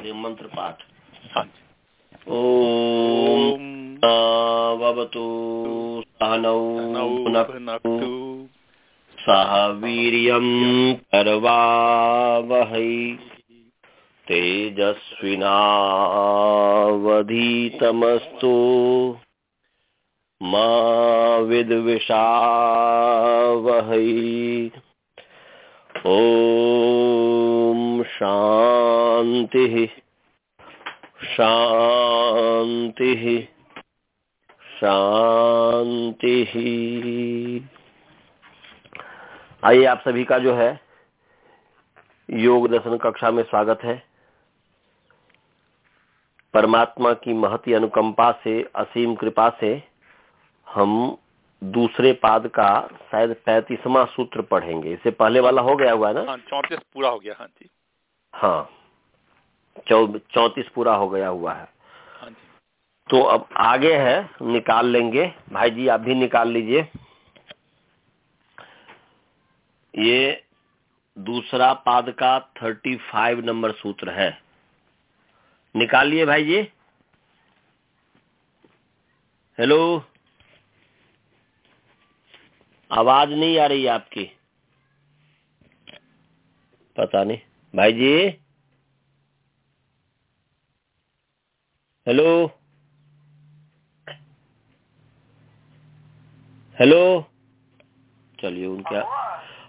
दे मंत्र पाठ हाँ। ओम भवतु सहनौ नक्तु। सह वीर्यं करवावहै। तेजस्विनावधीतमस्तु। मा विद्विषावहै। ॐ शान्तिः शान्तिः शांति। आइए आप सभी का जो है योग दर्शन कक्षा में स्वागत है। परमात्मा की महती अनुकंपा से, असीम कृपा से हम दूसरे पाद का शायद पैंतीसवा सूत्र पढ़ेंगे। इससे पहले वाला हो गया हुआ है ना? हाँ चौतीस पूरा हो गया हाँ जी। हाँ। चौतीस पूरा हो गया हुआ है। हाँ जी। तो अब आगे है निकाल लेंगे। भाई जी आप भी निकाल लीजिए। ये दूसरा पाद का थर्टी फाइव नंबर सूत्र है। निकालिए भाई जी। हेलो आवाज़ नहीं आ रही आपकी। पता नहीं। भाई जी हेलो? हेलो? चलिए उनका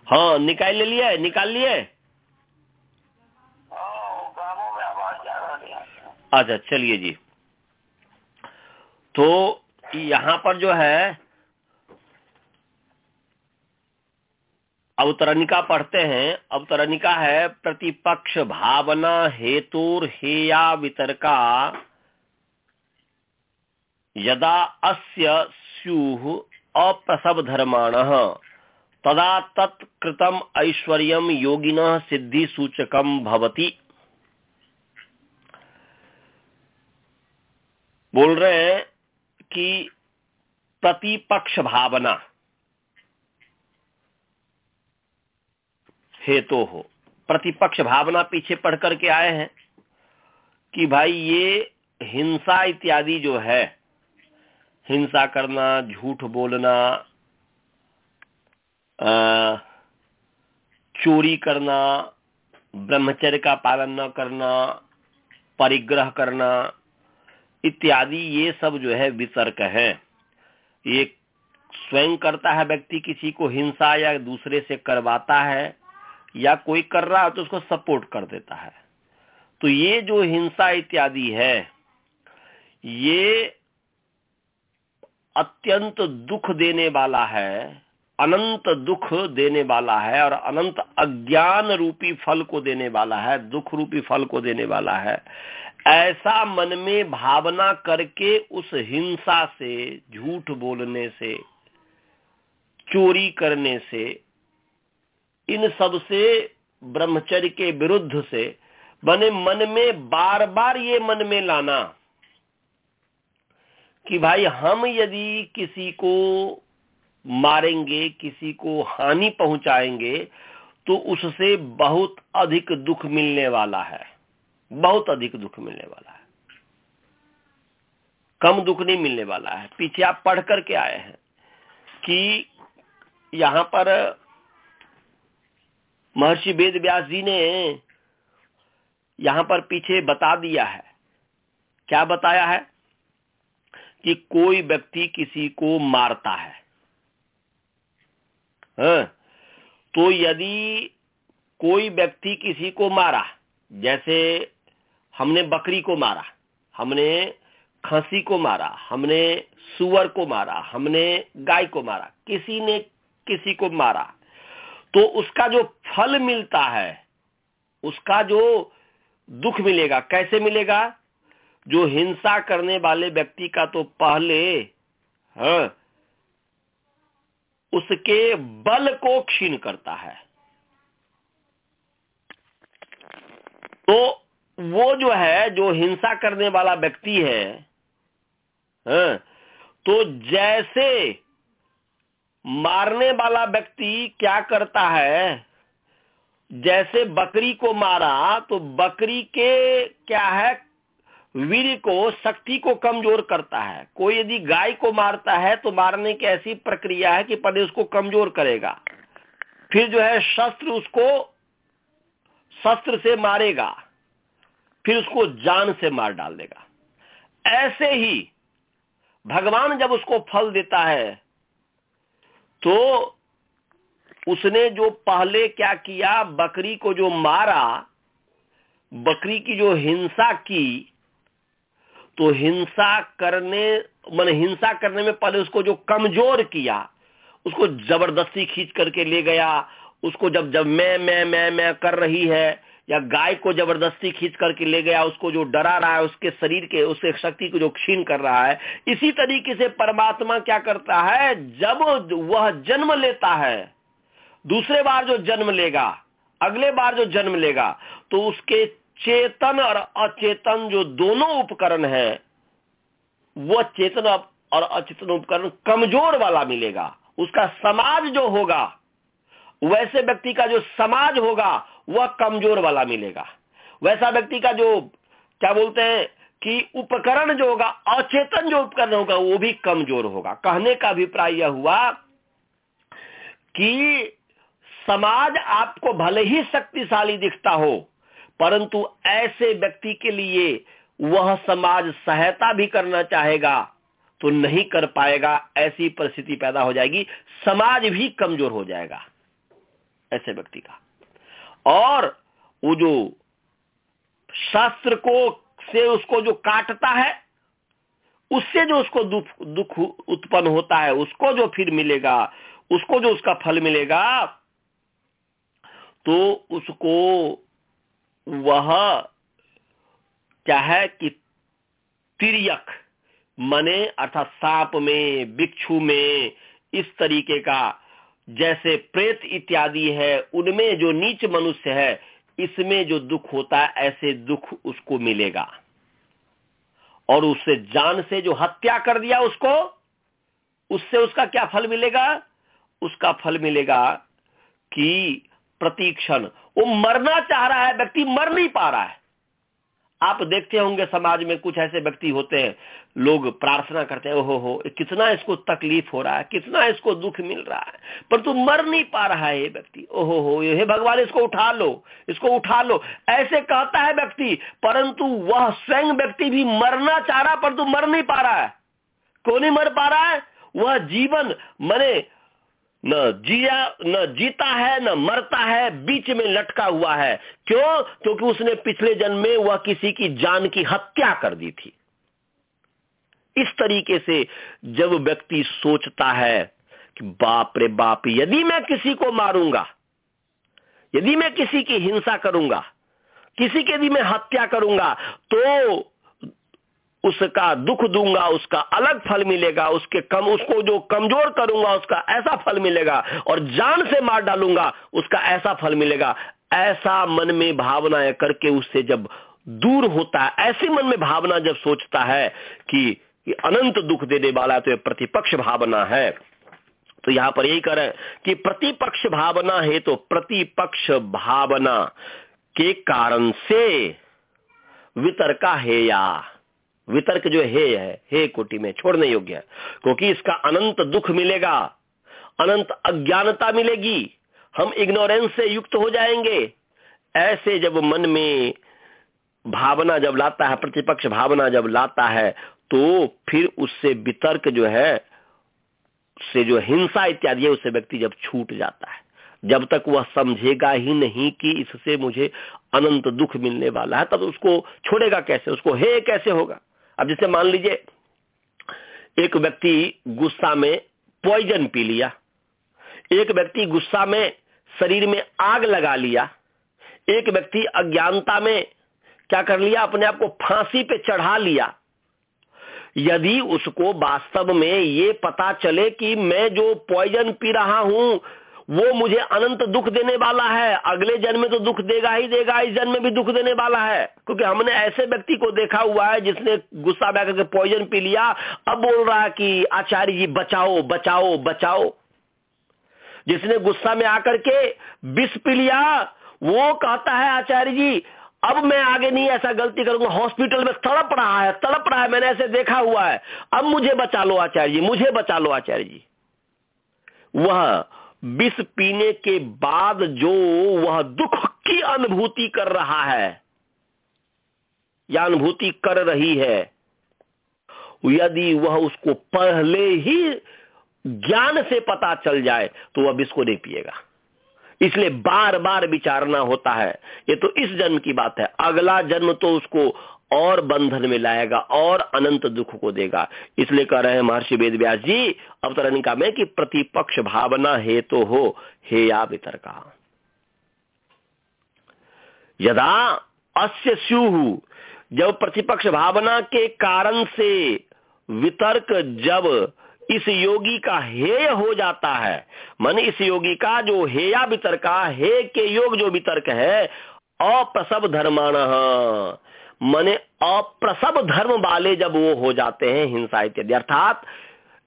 हाँ निकाल ले लिए निकाल लिए अच्छा चलिए जी। तो यहाँ पर जो है अवतरणिका पढ़ते हैं। अवतरणिका है प्रतिपक्ष भावना हेतुर हेया वितर्का यदा अस्य स्युः अप्रसव धर्माण तदा तत्कृतम ऐश्वर्यम योगिन सिद्धि सूचकम भवति। बोल रहे हैं कि प्रतिपक्ष भावना। हेतु। हो प्रतिपक्ष भावना पीछे पढ़ करके आए हैं कि भाई ये हिंसा इत्यादि जो है, हिंसा करना, झूठ बोलना चोरी करना, ब्रह्मचर्य का पालन न करना, परिग्रह करना, इत्यादि ये सब जो है वितर्क है। ये स्वयं करता है व्यक्ति किसी को हिंसा या दूसरे से करवाता है या कोई कर रहा है तो उसको सपोर्ट कर देता है। तो ये जो हिंसा इत्यादि है, ये अत्यंत दुख देने वाला है, अनंत दुख देने वाला है और अनंत अज्ञान रूपी फल को देने वाला है, दुख रूपी फल को देने वाला है। ऐसा मन में भावना करके उस हिंसा से, झूठ बोलने से, चोरी करने से इन सबसे, ब्रह्मचर्य के विरुद्ध से, बने मन में बार बार ये मन में लाना कि भाई हम यदि किसी को मारेंगे, किसी को हानि पहुंचाएँगे तो उससे बहुत अधिक दुख मिलने वाला है। बहुत अधिक दुख मिलने वाला है। कम दुख नहीं मिलने वाला है। पीछे आप पढ़ करके आए हैं कि यहाँ पर महर्षि वेद व्यास जी ने यहाँ पर पीछे बता दिया है क्या बताया है कि कोई व्यक्ति किसी को मारता है हाँ? तो यदि कोई व्यक्ति किसी को मारा, जैसे हमने बकरी को मारा, हमने खसी को मारा, हमने सुअर को मारा, हमने गाय को मारा, किसी ने किसी को मारा तो उसका जो फल मिलता है उसका जो दुख मिलेगा कैसे मिलेगा? जो हिंसा करने वाले व्यक्ति का तो पहले हाँ, उसके बल को क्षीण करता है। तो वो जो है जो हिंसा करने वाला व्यक्ति है हाँ, तो जैसे मारने वाला व्यक्ति क्या करता है? जैसे बकरी को मारा तो बकरी के क्या है? वीर को, शक्ति को कमज़ोर करता है। कोई यदि गाय को मारता है तो मारने की ऐसी प्रक्रिया है कि पहले उसको कमज़ोर करेगा। फिर जो है शस्त्र उसको शस्त्र से मारेगा। फिर उसको जान से मार डाल देगा। ऐसे ही भगवान जब उसको फल देता है तो उसने जो पहले क्या किया, बकरी को जो मारा, बकरी की जो हिंसा की तो हिंसा करने, मन हिंसा करने में पहले उसको जो कमज़ोर किया, उसको ज़बरदस्ती खींच करके ले गया, उसको जब जब मैं मैं मैं मैं कर रही है या गाय को ज़बरदस्ती खींच करके ले गया, उसको जो डरा रहा है, उसके शरीर के, उसके शक्ति को जो क्षीण कर रहा है, इसी तरीके से परमात्मा क्या करता है? जब वह जन्म लेता है, दूसरे बार जो जन्म लेगा, अगले बार जो जन्म लेगा तो उसके चेतन और अचेतन जो दोनों उपकरण है, वह चेतन और अचेतन उपकरण कमज़ोर वाला मिलेगा। उसका समाज जो होगा वैसे व्यक्ति का जो समाज होगा, वह कमज़ोर वाला मिलेगा। वैसा व्यक्ति का जो, क्या बोलते हैं, कि उपकरण जो होगा, अचेतन जो उपकरण होगा, वो भी कमज़ोर होगा। कहने का अभिप्राय यह हुआ कि समाज आपको भले ही शक्तिशाली दिखता हो, परंतु ऐसे व्यक्ति के लिए वह समाज सहायता भी करना चाहेगा तो नहीं कर पाएगा, ऐसी परिस्थिति पैदा हो जाएगी, समाज भी कमज़ोर हो जाएगा। ऐसे व्यक्ति का। और वो जो शास्त्र को से उसको जो काटता है, उससे जो उसको दुख दुख उत्पन्न होता है, उसको जो फिर मिलेगा, उसको जो उसका फल मिलेगा तो उसको वह क्या है कि तिरक मने अर्थात सांप में बिच्छू में, इस तरीके का जैसे प्रेत इत्यादि है, उनमें जो नीच मनुष्य है, इसमें जो दुख होता है, ऐसे दुख उसको मिलेगा। और उससे जान से जो हत्या कर दिया उसको, उससे उसका क्या फल मिलेगा? उसका फल मिलेगा कि प्रतीक्षण। वो मरना चाह रहा है, व्यक्ति मर नहीं पा रहा है। आप देखते होंगे समाज में कुछ ऐसे व्यक्ति होते हैं, लोग प्रार्थना करते हैं, ओहो हो, कितना इसको तकलीफ़ हो रहा है, कितना इसको दुख मिल रहा है, पर तू मर नहीं पा रहा है ये व्यक्ति, ओहो हो, हे भगवान, इसको उठा लो, इसको उठा लो। ऐसे कहता है व्यक्ति, परंतु वह स्वयं व्यक्ति भी मरना चाह रहा, पर तू मर नहीं पा रहा है। क्यों नहीं मर पा रहा है? वह जीवन, मने न जिया, न जीता है, न मरता है, बीच में लटका हुआ है। क्यों? क्योंकि उसने पिछले जन्म में वह किसी की जान की हत्या कर दी थी। इस तरीके से जब व्यक्ति सोचता है कि बाप रे बाप, यदि मैं किसी को मारूँगा, यदि मैं किसी की हिंसा करूँगा, किसी की यदि मैं हत्या करूँगा तो उसका दुख दूँगा उसका अलग फल मिलेगा उसके कम उसको जो कमज़ोर करूँगा उसका ऐसा फल मिलेगा और जान से मार डालूँगा उसका ऐसा फल मिलेगा। ऐसा मन में भावना करके उससे जब दूर होता है ऐसे मन में भावना जब सोचता है कि, कि अनंत दुख देने वाला तो यह प्रतिपक्ष भावना है। तो यहाँ पर यही करें कि प्रतिपक्ष भावना है तो प्रतिपक्ष भावना के कारण से वितर्का है या वितर्क जो हे है हे कोटि में छोड़ने योग्य है। क्योंकि इसका अनंत दुख मिलेगा, अनंत अज्ञानता मिलेगी, हम इग्नोरेंस से युक्त हो जाएँगे। ऐसे जब मन में भावना जब लाता है, प्रतिपक्ष भावना जब लाता है तो फिर उससे वितर्क जो है से जो हिंसा इत्यादि है, उससे व्यक्ति जब छूट जाता है। जब तक वह समझेगा ही नहीं कि इससे मुझे अनंत दुख मिलने वाला है, तब उसको छोड़ेगा कैसे? उसको हे कैसे होगा? अब जैसे मान लीजिए, एक व्यक्ति गुस्सा में पॉइजन पी लिया, एक व्यक्ति गुस्सा में शरीर में आग लगा लिया, एक व्यक्ति अज्ञानता में क्या कर लिया, अपने आप को फांसी पे चढ़ा लिया, यदि उसको वास्तव में ये पता चले कि मैं जो पॉइजन पी रहा हूँ वो मुझे अनंत दुख देने वाला है। अगले जन्म में तो दुख देगा ही देगा, इस जन्म में भी दुख देने वाला है। क्योंकि हमने ऐसे व्यक्ति को देखा हुआ है जिसने गुस्सा बह करके पॉइजन पी लिया। अब बोल रहा है कि, आचार्य जी, बचाओ बचाओ बचाओ। जिसने गुस्सा में आकर के विष पी लिया, वो कहता है, आचार्य जी, अब मैं आगे नहीं ऐसा गलती करूँगा। हॉस्पिटल में तड़प रहा है, तड़प रहा है, मैंने ऐसे देखा हुआ है। अब मुझे बचा लो, आचार्य जी, मुझे बचा लो, आचार्य जी। वह विष पीने के बाद जो वह दुख की अनुभूति कर रहा है, या अनुभूति कर रही है, यदि वह उसको पहले ही ज्ञान से पता चल जाए तो वह विष को नहीं पिएगा। इसलिए बार बार विचारना होता है। ये तो इस जन्म की बात है। अगला जन्म तो उसको और बंधन में लाएगा और अनंत दुख को देगा। इसलिए कह रहे हैं महर्षि वेद व्यास जी, अवतरणिका में कि प्रतिपक्ष भावना हे तो हो, हे या वितर्का। यदा अस्य स्यु, जब प्रतिपक्ष भावना के कारण से वितर्क जब इस योगी का हेय हो जाता है, मन इस योगी का जो हेया वितर्का, हे के योग जो वितर्क है अप्रसव धर्मान मने अप्रसव धर्म वाले जब वो हो जाते हैं हिंसा इत्यादि अर्थात,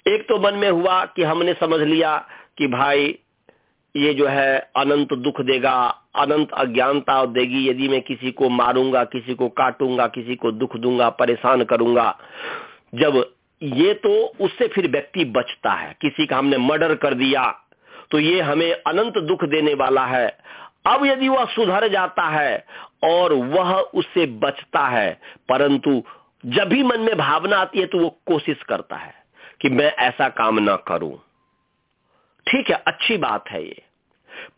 एक तो मन में हुआ कि हमने समझ लिया कि भाई, ये जो है अनंत दुख देगा, अनंत अज्ञानता देगी, यदि मैं किसी को मारूँगा, किसी को काटूँगा, किसी को दुख दूँगा, परेशान करूँगा, जब ये तो उससे फिर व्यक्ति बचता है। किसी का हमने मर्डर कर दिया तो ये हमें अनंत दुख देने वाला है। अब यदि वह सुधर जाता है और वह उससे बचता है। परंतु जब भी मन में भावना आती है तो वो कोशिश करता है कि मैं ऐसा काम ना करूँ। ठीक है, अच्छी बात है ये।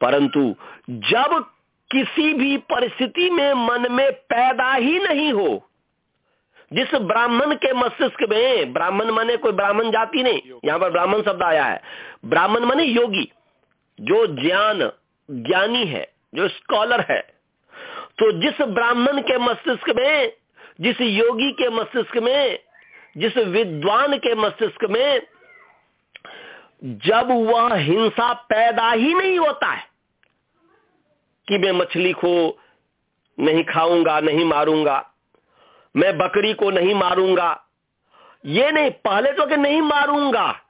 परंतु जब किसी भी परिस्थिति में मन में पैदा ही नहीं हो, जिस ब्राह्मण के मस्तिष्क में, ब्राह्मण माने कोई ब्राह्मण जाति नहीं, यहाँ पर ब्राह्मण शब्द आया है। ब्राह्मण माने योगी, जो ज्ञान, ज्ञानी है, जो स्कॉलर है। तो जिस ब्राह्मण के मस्तिष्क में, जिस योगी के मस्तिष्क में, जिस विद्वान के मस्तिष्क में, जब वह हिंसा पैदा ही नहीं होता है, कि मैं मछली को नहीं खाऊँगा, नहीं मारूँगा, मैं बकरी को नहीं मारूँगा, ये नहीं, पहले तो कि नहीं मारूँगा,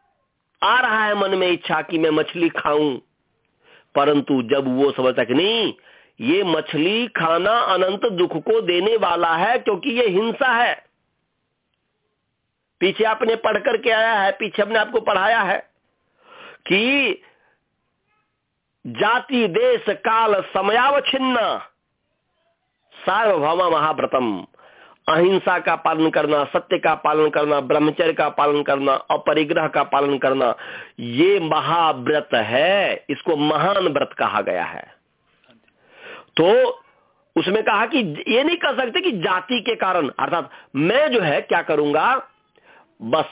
आ रहा है मन में इच्छा कि मैं मछली खाऊं, परंतु जब वो समझता कि नहीं ये मछली खाना अनंत दुख को देने वाला है क्योंकि ये हिंसा है। पीछे आपने पढ़ करके आया है, पीछे हमने आपको पढ़ाया है कि जाति, देश, काल, समयावच्छिन्न, सार्वभौम महाव्रतम। अहिंसा का पालन करना, सत्य का पालन करना, ब्रह्मचर्य का पालन करना, अपरिग्रह का पालन करना, ये महाव्रत है, इसको महान व्रत कहा गया है। तो उसमें कहा कि ये नहीं कर सकते कि जाति के कारण, अर्थात मैं जो है क्या करूँगा? बस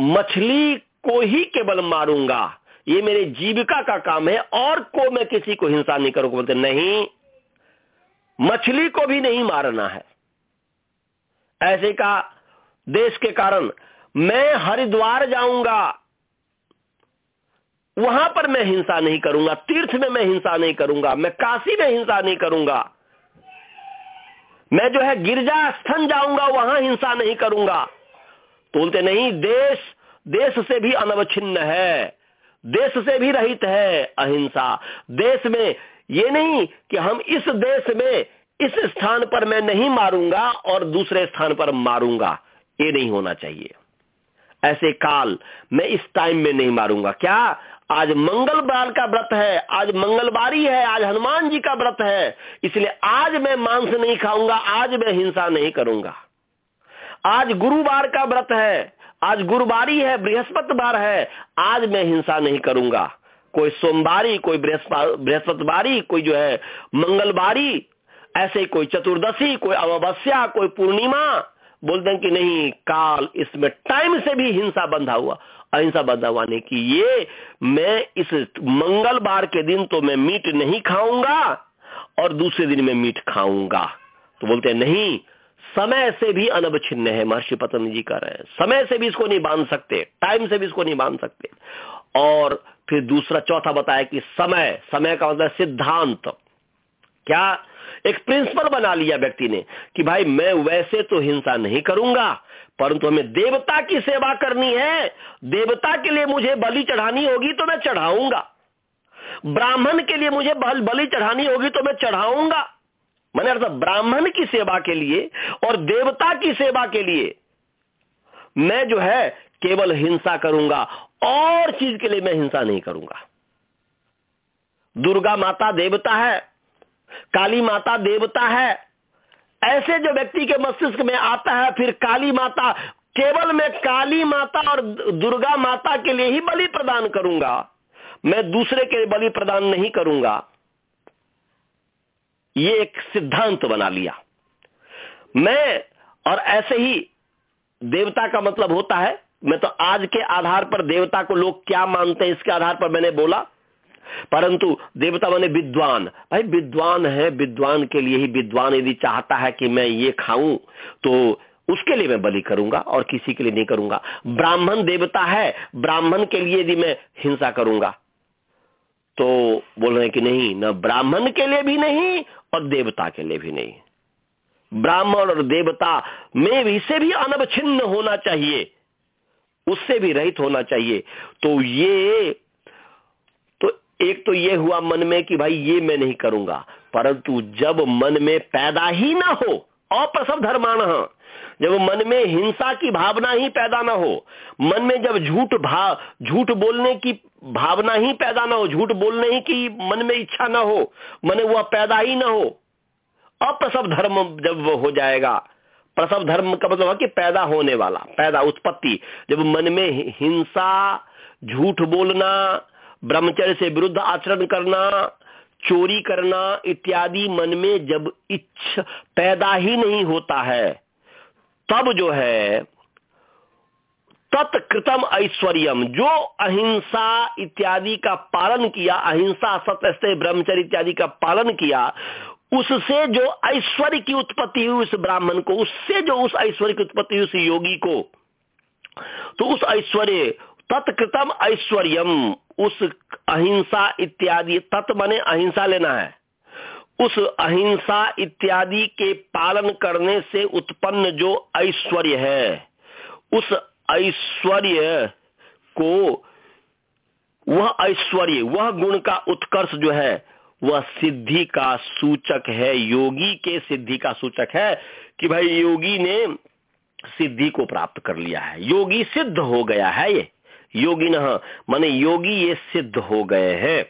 मछली को ही केवल मारूँगा। ये मेरे जीविका का काम है, और को मैं किसी को हिंसा नहीं करूँगा। बोलते, नहीं, मछली को भी नहीं मारना है। ऐसे का देश के कारण मैं हरिद्वार जाऊँगा। वहाँ पर मैं हिंसा नहीं करूँगा, तीर्थ में मैं हिंसा नहीं करूँगा, मैं काशी में हिंसा नहीं करूँगा। मैं जो है गिरजा स्थन जाऊँगा, वहाँ हिंसा नहीं करूँगा। तो बोलते, नहीं, देश देश से भी अनवच्छिन्न है, देश से भी रहित है अहिंसा। देश में ये नहीं कि हम इस देश में इस स्थान पर मैं नहीं मारूँगा और दूसरे स्थान पर मारूँगा। ये नहीं होना चाहिए। ऐसे काल मैं इस टाइम में नहीं मारूँगा। क्या? आज मंगलवार का व्रत है, आज मंगलवारी है आज हनुमान जी का व्रत है। इसलिए आज मैं मांस नहीं खाऊँगा, आज मैं हिंसा नहीं करूँगा। आज गुरुवार का व्रत है, आज गुरुवारी है बृहस्पतिवार है, आज मैं हिंसा नहीं करूँगा। कोई सोमवारी, कोई बृहस्पतिवारी, कोई जो है मंगलवारी, ऐसे कोई चतुर्दशी, कोई अमावस्या, कोई पूर्णिमा, बोलते हैं कि नहीं, काल इसमें टाइम से भी हिंसा बंधा हुआ। अहिंसा हुआ नहीं ये मैं इस मंगलवार के दिन तो मैं मीट नहीं खाऊँगा और दूसरे दिन में मीट खाऊँगा। तो बोलते हैं, नहीं, समय से भी अनवच्छिन्न है। महर्षि पतंजलि जी कह रहे हैं, समय से भी इसको नहीं बाँध सकते, टाइम से भी इसको नहीं बाँध सकते। और फिर दूसरा, चौथा बताया कि समय समय का मतलब सिद्धांत। क्या एक प्रिंसिपल बना लिया व्यक्ति ने कि भाई मैं वैसे तो हिंसा नहीं करूँगा, परंतु हमें देवता की सेवा करनी है। देवता के लिए मुझे बलि चढ़ानी होगी तो मैं चढ़ाऊँगा। ब्राह्मण के लिए मुझे बलि चढ़ानी होगी तो मैं चढ़ाऊँगा। मैंने अर्थ ब्राह्मण की सेवा के लिए और देवता की सेवा के लिए मैं जो है केवल हिंसा करूँगा, और चीज़ के लिए मैं हिंसा नहीं करूँगा। दुर्गा माता देवता है काली माता देवता है। ऐसे जो व्यक्ति के मस्तिष्क में आता है, फिर काली माता, केवल मैं काली माता और दुर्गा माता के लिए ही बलि प्रदान करूँगा। मैं दूसरे के बलि प्रदान नहीं करूँगा। ये एक सिद्धांत बना लिया। मैं और ऐसे ही देवता का मतलब होता है, मैं तो आज के आधार पर देवता को लोग क्या मानते हैं, इसके आधार पर मैंने बोला परंतु देवता माने विद्वान। भाई, विद्वान है, विद्वान के लिए ही विद्वान यदि चाहता है कि मैं ये खाऊं तो उसके लिए मैं बलि करूँगा और किसी के लिए नहीं करूँगा। ब्राह्मण देवता है, ब्राह्मण के लिए यदि मैं हिंसा करूँगा तो बोल रहे कि नहीं, न ब्राह्मण के लिए भी नहीं और देवता के लिए भी नहीं। ब्राह्मण और देवता में भी से भी अनवच्छिन्न होना चाहिए, उससे भी रहित होना चाहिए। तो ये एक तो ये हुआ मन में कि भाई ये मैं नहीं करूँगा, परंतु जब मन में पैदा ही ना हो, अप्रसव धर्मान जब मन में हिंसा की भावना ही पैदा ना हो, मन में जब झूठ भाव झूठ बोलने की भावना ही पैदा ना हो, झूठ बोलने ही की मन में इच्छा ना हो, मन वह पैदा ही ना हो, अप्रसव धर्म जब हो जाएगा, प्रसव धर्म का मतलब कि पैदा होने वाला, पैदा, उत्पत्ति, जब मन में हिंसा, झूठ बोलना ब्रह्मचर्य से विरुद्ध आचरण करना, चोरी करना इत्यादि मन में जब इच्छा पैदा ही नहीं होता है, तब जो है, तत्कृतम ऐश्वर्यम, जो अहिंसा इत्यादि का पालन किया, अहिंसा सत्य ब्रह्मचर्य इत्यादि का पालन किया, उससे जो ऐश्वर्य की उत्पत्ति हुई उस ब्राह्मण को, उससे जो उस ऐश्वर्य की उत्पत्ति हुई उस योगी को तो उस ऐश्वर्य, तत्कृतम ऐश्वर्यम उस अहिंसा इत्यादि, तत् बने अहिंसा लेना है। उस अहिंसा इत्यादि के पालन करने से उत्पन्न जो ऐश्वर्य है, उस ऐश्वर्य को, वह ऐश्वर्य, वह गुण का उत्कर्ष जो है, वह सिद्धि का सूचक है। योगी के सिद्धि का सूचक है कि भाई योगी ने सिद्धि को प्राप्त कर लिया है। योगी सिद्ध हो गया है ये। योगी न माने योगी ये सिद्ध हो गए हैं।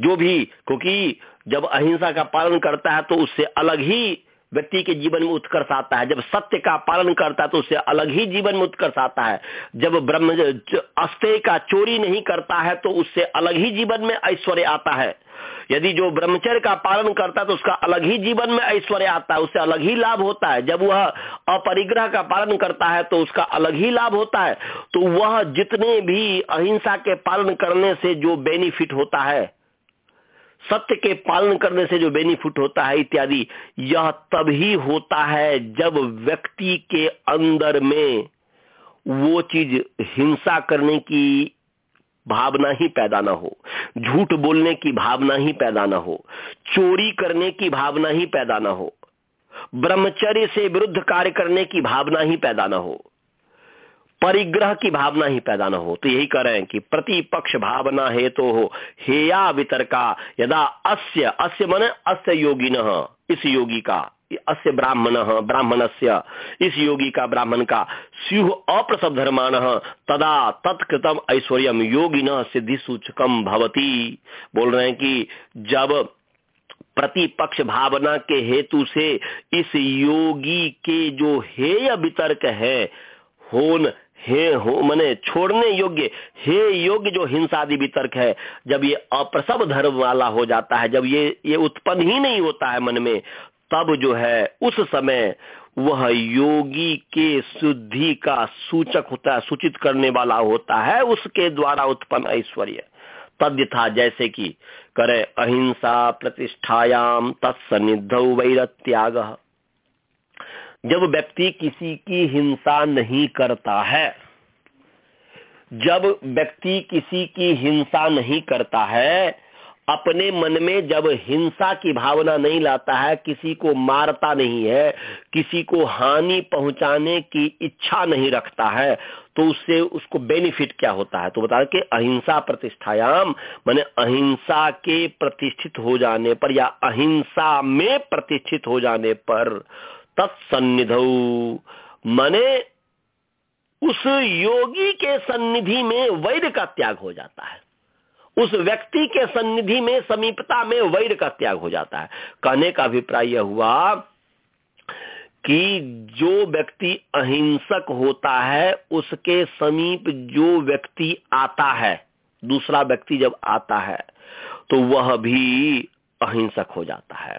जो भी, क्योंकि जब अहिंसा का पालन करता है तो उससे अलग ही व्यक्ति के जीवन में उत्कर्ष आता है। जब सत्य का पालन करता है तो उससे अलग ही जीवन में उत्कर्ष आता है। जब ब्रह्म अस्त्य का चोरी नहीं करता है तो उससे अलग ही जीवन में ऐश्वर्य आता है। यदि जो ब्रह्मचर्य का पालन करता है तो उसका अलग ही जीवन में ऐश्वर्य आता है, उससे अलग ही लाभ होता है। जब वह अपरिग्रह का पालन करता है तो उसका अलग ही लाभ होता है। तो वह जितने भी अहिंसा के पालन करने से जो बेनिफिट होता है, सत्य के पालन करने से जो बेनिफिट होता है इत्यादि, यह तभी होता है जब व्यक्ति के अंदर में वो चीज़ हिंसा करने की भावना ही पैदा ना हो। झूठ बोलने की भावना ही पैदा ना हो। चोरी करने की भावना ही पैदा ना हो। ब्रह्मचर्य से विरुद्ध कार्य करने की भावना ही पैदा ना हो। परिग्रह की भावना ही पैदा ना हो। तो यही कह रहे हैं कि प्रतिपक्ष भावना हेतु तो हो। हेया वितर्का, यदा अस्य अस्य मन अस्य योगी न इस योगी का। अस्य ब्राह्मण ब्राह्मण इस योगी का, ब्राह्मण का स्यु अप्रसव धर्मान तदा तत्कृतम ऐश्वर्य योगी न सिद्धि सूचकम भवती। बोल रहे हैं कि जब प्रतिपक्ष भावना के हेतु से इस योगी के जो हेय वितर्क है, होन, हे, हो, मने छोड़ने योग्य, हे योग्य जो हिंसा आदि वितर्क है, जब ये अप्रसव धर्म वाला हो जाता है, जब ये ये उत्पन्न ही नहीं होता है मन में तब जो है, उस समय वह योगी के शुद्धि का सूचक होता है, सूचित करने वाला होता है, उसके द्वारा उत्पन्न ऐश्वर्य। तद्य था जैसे कि करे अहिंसा प्रतिष्ठायाम तत्सनिध वैर त्याग जब व्यक्ति किसी की हिंसा नहीं करता है, जब व्यक्ति किसी की हिंसा नहीं करता है अपने मन में जब हिंसा की भावना नहीं लाता है, किसी को मारता नहीं है, किसी को हानि पहुँचाने की इच्छा नहीं रखता है तो उससे उसको बेनिफिट क्या होता है? तो बता कि अहिंसा प्रतिष्ठायाम, माने अहिंसा के प्रतिष्ठित हो जाने पर या अहिंसा में प्रतिष्ठित हो जाने पर तत्सन्निध। माने उस योगी के सन्निधि में वैर का त्याग हो जाता है। उस व्यक्ति के सन्निधि में, समीपता में वैर का त्याग हो जाता है। कहने का अभिप्राय यह हुआ कि जो व्यक्ति अहिंसक होता है, उसके समीप जो व्यक्ति आता है, दूसरा व्यक्ति जब आता है तो वह भी अहिंसक हो जाता है।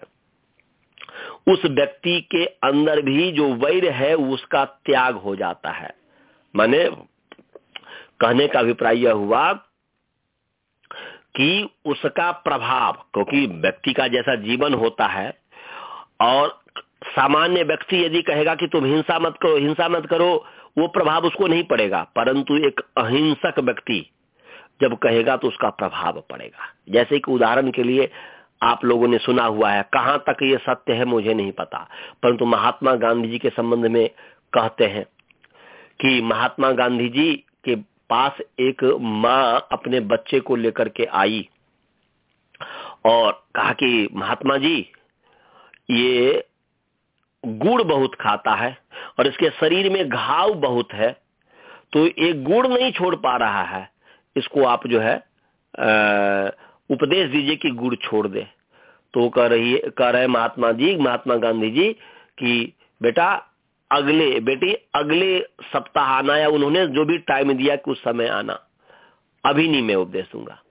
उस व्यक्ति के अंदर भी जो वैर है, उसका त्याग हो जाता है। माने, कहने का अभिप्राय यह हुआ कि उसका प्रभाव, क्योंकि व्यक्ति का जैसा जीवन होता है, और सामान्य व्यक्ति यदि कहेगा कि तुम हिंसा मत करो, हिंसा मत करो, वो प्रभाव उसको नहीं पड़ेगा, परंतु एक अहिंसक व्यक्ति जब कहेगा तो उसका प्रभाव पड़ेगा। जैसे कि उदाहरण के लिए आप लोगों ने सुना हुआ है, कहाँ तक ये सत्य है मुझे नहीं पता, परंतु महात्मा गांधी जी के संबंध में कहते हैं कि महात्मा गांधी जी के पास एक माँ अपने बच्चे को लेकर के आई और कहा कि, महात्मा जी, ये गुड़ बहुत खाता है और इसके शरीर में घाव बहुत है तो ये गुड़ नहीं छोड़ पा रहा है। इसको आप जो है उपदेश दीजिए कि गुड़ छोड़ दे। तो कह रही, कह रहे महात्मा जी, महात्मा गांधी जी कि, बेटा अगले, बेटी, अगले सप्ताह आना या उन्होंने जो भी टाइम दिया कि उस समय आना। अभी नहीं मैं उपदेश दूँगा।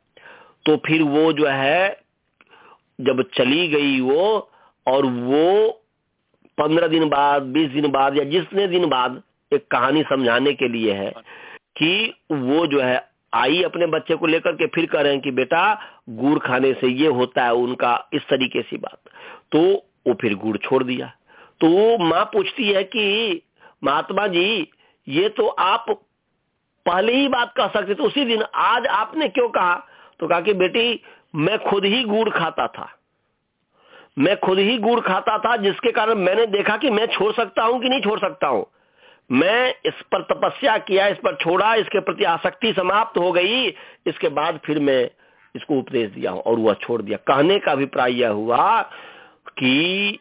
तो फिर वो जो है, जब चली गई वो, और वो पंद्रह दिन बाद, बीस दिन बाद, या जितने दिन बाद, एक कहानी समझाने के लिए है कि वो जो है, आई अपने बच्चे को लेकर के फिर कह रहे हैं कि, बेटा, गुड़ खाने से ये होता है उनका, इस तरीके से बात। तो वो फिर गुड़ छोड़ दिया। तो माँ पूछती है कि, महात्मा जी, ये तो आप पहले ही बात कह सकते थे, उसी दिन आज आपने क्यों कहा? तो कहा कि, बेटी, मैं खुद ही गुड़ खाता था। मैं खुद ही गुड़ खाता था, जिसके कारण मैंने देखा कि मैं छोड़ सकता हूँ कि नहीं छोड़ सकता हूँ। मैं इस पर तपस्या किया, इस पर छोड़ा, इसके प्रति आसक्ति समाप्त हो गई। इसके बाद फिर मैं इसको उपदेश दिया हूँ और वह छोड़ दिया। कहने का अभिप्राय यह हुआ कि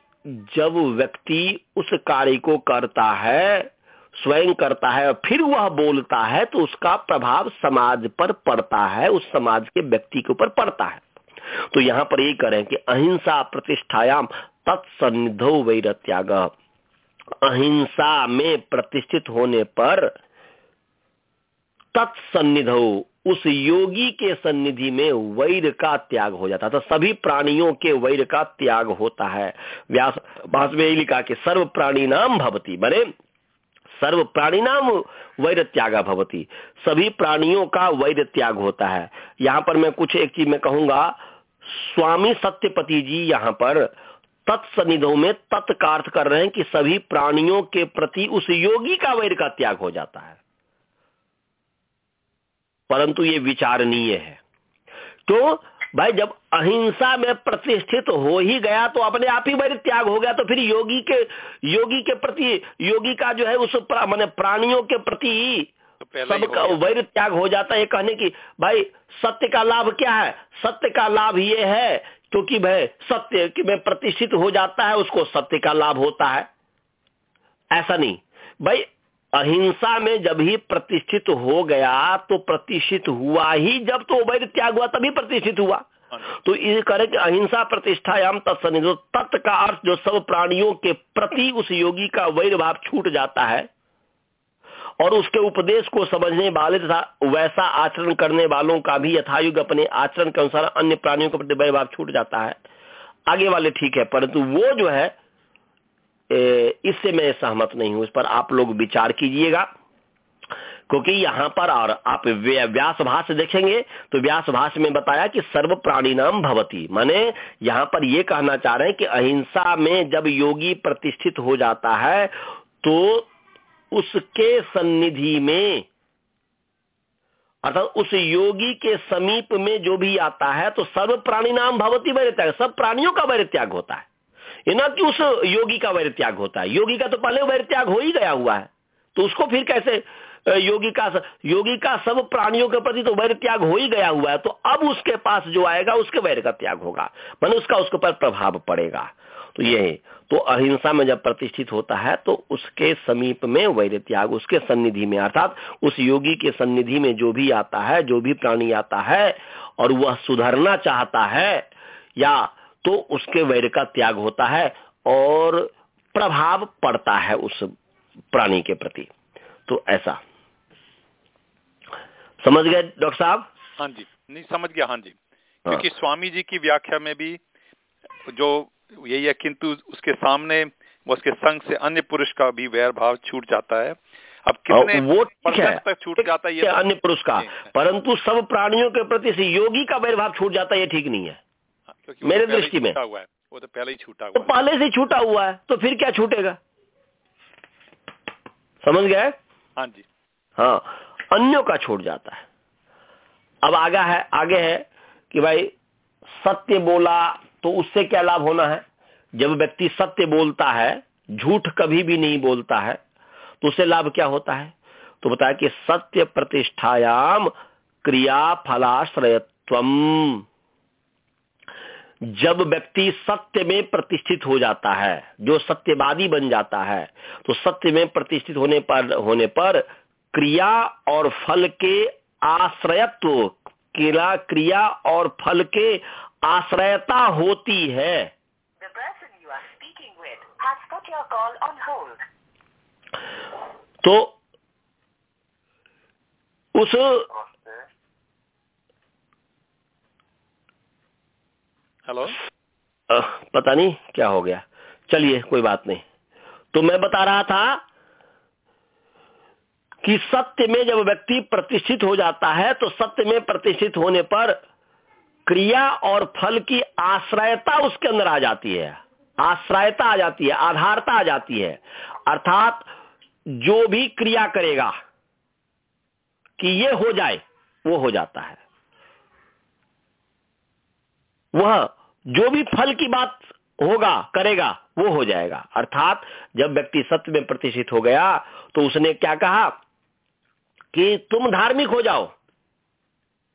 जब व्यक्ति उस कार्य को करता है, स्वयं करता है और फिर वह बोलता है तो उसका प्रभाव समाज पर पड़ता है, उस समाज के व्यक्ति के ऊपर पड़ता है। तो यहाँ पर ये करें कि अहिंसा प्रतिष्ठायाम तत्सन्निधो वैरत्याग। अहिंसा में प्रतिष्ठित होने पर तत्सन्निधो, उस योगी के सन्निधि में वैर का त्याग हो जाता था। सभी प्राणियों के वैर का त्याग होता है। व्यास भाष में लिखा कि सर्व प्राणी नाम भवती बने सर्व प्राणी नाम वैर त्याग भवती। सभी प्राणियों का वैर त्याग होता है। यहाँ पर मैं कुछ एक चीज़ में कहूँगा, स्वामी सत्यपति जी यहाँ पर तत्सनिधों में तत्कार्थ कर रहे हैं कि सभी प्राणियों के प्रति उस योगी का वैर का त्याग हो जाता है। परंतु ये विचारणीय है। तो भाई जब अहिंसा में प्रतिष्ठित हो ही गया तो अपने आप ही वैर त्याग हो गया तो फिर योगी के योगी के प्रति योगी का जो है उस मैंने प्राणियों के प्रति तो सबका वैर त्याग हो जाता है कहने की भाई सत्य का लाभ क्या है? सत्य का लाभ ये है क्योंकि भाई सत्य कि में प्रतिष्ठित हो जाता है उसको सत्य का लाभ होता है। ऐसा नहीं। भाई अहिंसा में जब ही प्रतिष्ठित हो गया तो प्रतिष्ठित हुआ ही जब तो वैर त्याग हुआ, तभी प्रतिष्ठित हुआ। तो इस करे कि अहिंसा प्रतिष्ठायाम तत्सनिधो तत्व का अर्थ जो सब प्राणियों के प्रति उस योगी का वैर भाव छूट जाता है, और उसके उपदेश को समझने वाले तथा वैसा आचरण करने वालों का भी यथायुग अपने आचरण के अनुसार अन्य प्राणियों के प्रति वैर भाव छूट जाता है। आगे वाले ठीक है, परंतु वो जो है इससे मैं सहमत नहीं हूँ, इस पर आप लोग विचार कीजिएगा। क्योंकि यहाँ पर और आप व्यास भाष देखेंगे तो व्यास भाष में बताया कि सर्व प्राणी नाम भवती। माने यहाँ पर यह कहना चाह रहे हैं कि अहिंसा में जब योगी प्रतिष्ठित हो जाता है तो उसके सन्निधि में, अर्थात उस योगी के समीप में जो भी आता है तो सर्व प्राणी नाम भवती वैर त्याग। सब प्राणियों का वैर त्याग होता है। ना कि उस योगी का वैर त्याग होता है। योगी का तो पहले वैर त्याग हो ही गया हुआ है। तो उसको फिर कैसे योगी का योगी का सब प्राणियों के प्रति तो वैर त्याग हो ही गया हुआ है। तो अब उसके पास जो आएगा, उसके वैर का त्याग होगा। मैंने उसका उसके ऊपर प्रभाव पड़ेगा। तो ये तो अहिंसा में जब प्रतिष्ठित होता है तो उसके समीप में वैर त्याग उसके सन्निधि में, अर्थात उस योगी के सन्निधि में जो भी आता है, जो भी प्राणी आता है, और वह सुधरना चाहता है, या तो उसके वैर का त्याग होता है और प्रभाव पड़ता है उस प्राणी के प्रति। तो ऐसा। समझ गए डॉक्टर साहब? हाँ जी। नहीं समझ गया हाँ जी। हाँ। क्योंकि स्वामी जी की व्याख्या में भी जो यही है किंतु उसके सामने उसके संग से अन्य पुरुष का भी वैर भाव छूट जाता है। अब कितने वो तक छूट जाता है ये तो अन्य पुरुष का। परंतु सब प्राणियों के प्रति से योगी का वैर भाव छूट जाता है ये ठीक नहीं है। हाँ, मेरे दृष्टि में। हुआ है। वो तो पहले ही छूटा हुआ तो पहले से छूटा हुआ है तो फिर क्या छूटेगा? समझ गए? हाँ जी। हाँ अन्यों का छूट जाता है। अब आगा है आगे है कि भाई सत्य बोला तो उससे क्या लाभ होना है? जब व्यक्ति सत्य बोलता है झूठ कभी भी नहीं बोलता है तो उससे लाभ क्या होता है? तो बताया कि सत्य प्रतिष्ठायाम क्रिया फलाश्रयत्व जब व्यक्ति सत्य में प्रतिष्ठित हो जाता है जो सत्यवादी बन जाता है तो सत्य में प्रतिष्ठित होने पर होने पर क्रिया और फल के आश्रयत्व क्रिया क्रिया और फल के आश्रयता होती है। तो उस हेलो पता नहीं, क्या हो गया? चलिए, कोई बात नहीं। तो मैं बता रहा था कि सत्य में जब व्यक्ति प्रतिष्ठित हो जाता है तो सत्य में प्रतिष्ठित होने पर क्रिया और फल की आश्रयता उसके अंदर आ जाती है। आश्रयता आ जाती है, आधारता आ जाती है। अर्थात, जो भी क्रिया करेगा, कि ये हो जाए, वो हो जाता है। वह जो भी फल की बात होगा, करेगा, वो हो जाएगा। अर्थात जब व्यक्ति सत्य में प्रतिष्ठित हो गया तो उसने क्या कहा कि तुम धार्मिक हो जाओ।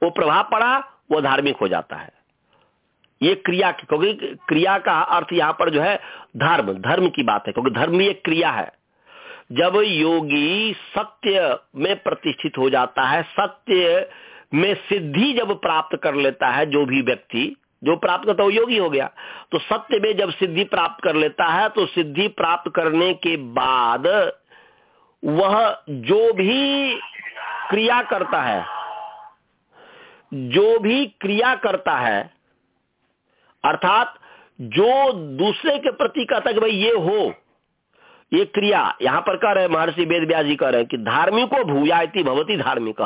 वो प्रभाव पड़ा, वो धार्मिक हो जाता है। ये क्रिया की, क्योंकि क्रिया का अर्थ यहाँ पर जो है धर्म धर्म की बात है, क्योंकि धर्म भी एक क्रिया है। जब योगी सत्य में प्रतिष्ठित हो जाता है, सत्य में सिद्धि जब प्राप्त कर लेता है, जो भी व्यक्ति जो प्राप्त करता है योगी हो गया। तो सत्य में जब सिद्धि प्राप्त कर लेता है तो सिद्धि प्राप्त करने के बाद वह जो भी क्रिया करता है, जो भी क्रिया करता है, अर्थात जो दूसरे के प्रति कहता कि भाई ये हो, ये क्रिया, यहाँ पर कह रहे महर्षि वेद व्यास जी कह रहे कि धार्मिको भूयाति भवती धार्मिक।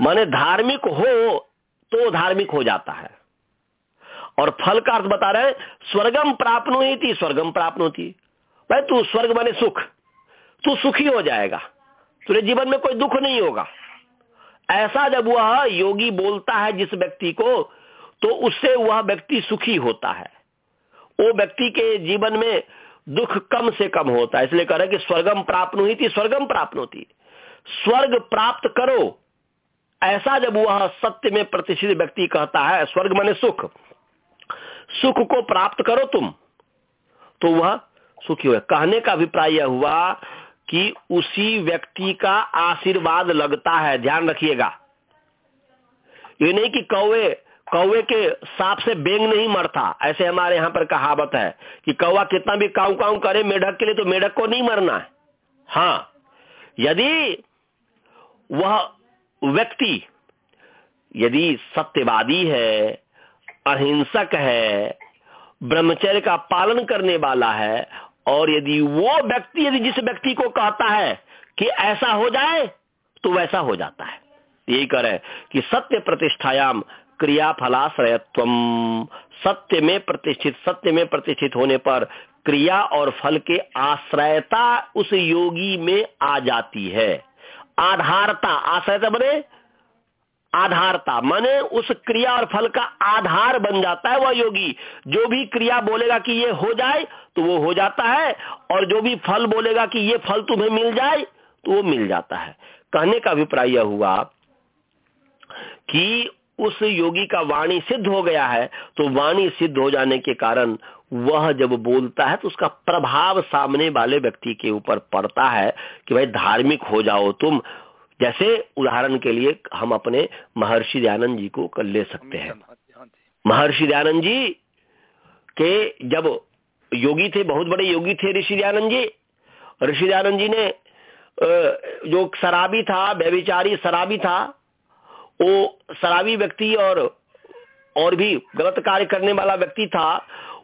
माने धार्मिक हो तो धार्मिक हो जाता है। और फल का अर्थ बता रहे हैं, स्वर्गम प्राप्त हुई थी स्वर्गम प्राप्त होती भाई, तू स्वर्ग माने सुख। तू सुखी हो जाएगा। तुझे जीवन में कोई दुख नहीं होगा। ऐसा जब वह योगी बोलता है जिस व्यक्ति को तो उससे वह व्यक्ति सुखी होता है। वो व्यक्ति के जीवन में दुख कम से कम होता है। इसलिए कह रहे कि स्वर्गम प्राप्त हुई थी स्वर्गम प्राप्त होती स्वर्ग प्राप्त करो ऐसा जब वह सत्य में प्रतिष्ठित व्यक्ति कहता है, स्वर्ग माने सुख सुख को प्राप्त करो तुम तो वह सुखी हुआ कहने का अभिप्राय यह हुआ कि उसी व्यक्ति का आशीर्वाद लगता है। ध्यान रखिएगा। ये नहीं कि कौवे कौवे के सांप से बेंग नहीं मरता। ऐसे हमारे यहाँ पर कहावत है कि कौवा कितना भी काउ काउ करे, मेढक के लिए तो मेढक को नहीं मरना है। हाँ यदि वह व्यक्ति यदि सत्यवादी है, अहिंसक है, ब्रह्मचर्य का पालन करने वाला है, और यदि वो व्यक्ति यदि जिस व्यक्ति को कहता है कि ऐसा हो जाए तो वैसा हो जाता है। यही करे कि सत्य प्रतिष्ठायाम क्रिया फलाश्रयत्व सत्य में प्रतिष्ठित, सत्य में प्रतिष्ठित होने पर क्रिया और फल के आश्रयता उस योगी में आ जाती है। आधारता आश्रयता बने आधारता, माने उस क्रिया और फल का आधार बन जाता है वह योगी। जो भी क्रिया बोलेगा कि ये हो जाए तो वो हो जाता है, और जो भी फल बोलेगा कि ये फल तुम्हें मिल जाए तो वो मिल जाता है। कहने का अभिप्राय यह हुआ कि उस योगी का वाणी सिद्ध हो गया है तो वाणी सिद्ध हो जाने के कारण वह जब बोलता है तो उसका प्रभाव सामने वाले व्यक्ति के ऊपर पड़ता है कि भाई धार्मिक हो जाओ तुम। जैसे उदाहरण के लिए हम अपने महर्षि दयानंद जी को कर ले सकते हैं। हाँ महर्षि दयानंद जी के जब योगी थे बहुत बड़े योगी थे ऋषि दयानंद जी। ऋषि दयानंद जी ने जो शराबी था व्यविचारी शराबी था वो शराबी व्यक्ति और और भी गलत कार्य करने वाला व्यक्ति था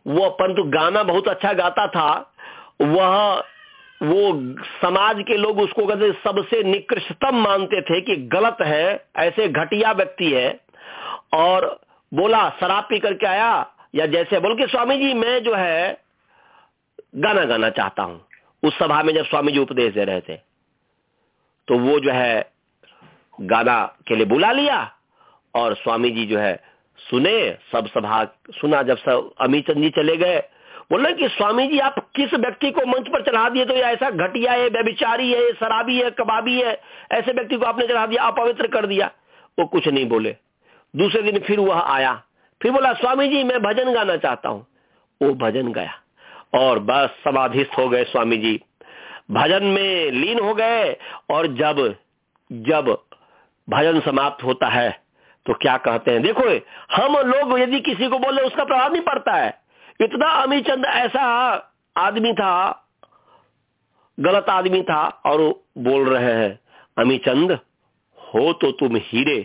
वह परंतु गाना बहुत अच्छा गाता था, वह, वो समाज के लोग उसको कहते सबसे निकृष्टतम मानते थे कि गलत है, ऐसे घटिया व्यक्ति है। और बोला, शराब पी करके आया, या जैसे बोल के, स्वामी जी, मैं जो है, गाना गाना चाहता हूँ। उस सभा में जब स्वामी जी उपदेश दे रहे थे तो वो जो है, गाना के लिए बुला लिया, और स्वामी जी जो है सुने, सब सभा सुना, जब सब अमित अमीचंद जी चले गए। बोले कि स्वामी जी, आप किस व्यक्ति को मंच पर चढ़ा दिए? तो ये ऐसा घटिया है, व्यभिचारी है शराबी है, कबाबी है, ऐसे व्यक्ति को आपने चढ़ा दिया, अपवित्र कर दिया। वो कुछ नहीं बोले। दूसरे दिन फिर वह आया। फिर बोला, स्वामी जी, मैं भजन गाना चाहता हूँ। वो भजन गया। और बस समाधिस्थ हो गए स्वामी जी। भजन में लीन हो गए। और जब जब भजन समाप्त होता है तो क्या कहते हैं? देखो, हम लोग यदि किसी को बोले, उसका प्रभाव नहीं पड़ता है। इतना अमीचंद ऐसा आदमी था, गलत आदमी था, और बोल रहे हैं अमीचंद हो तो तुम हीरे,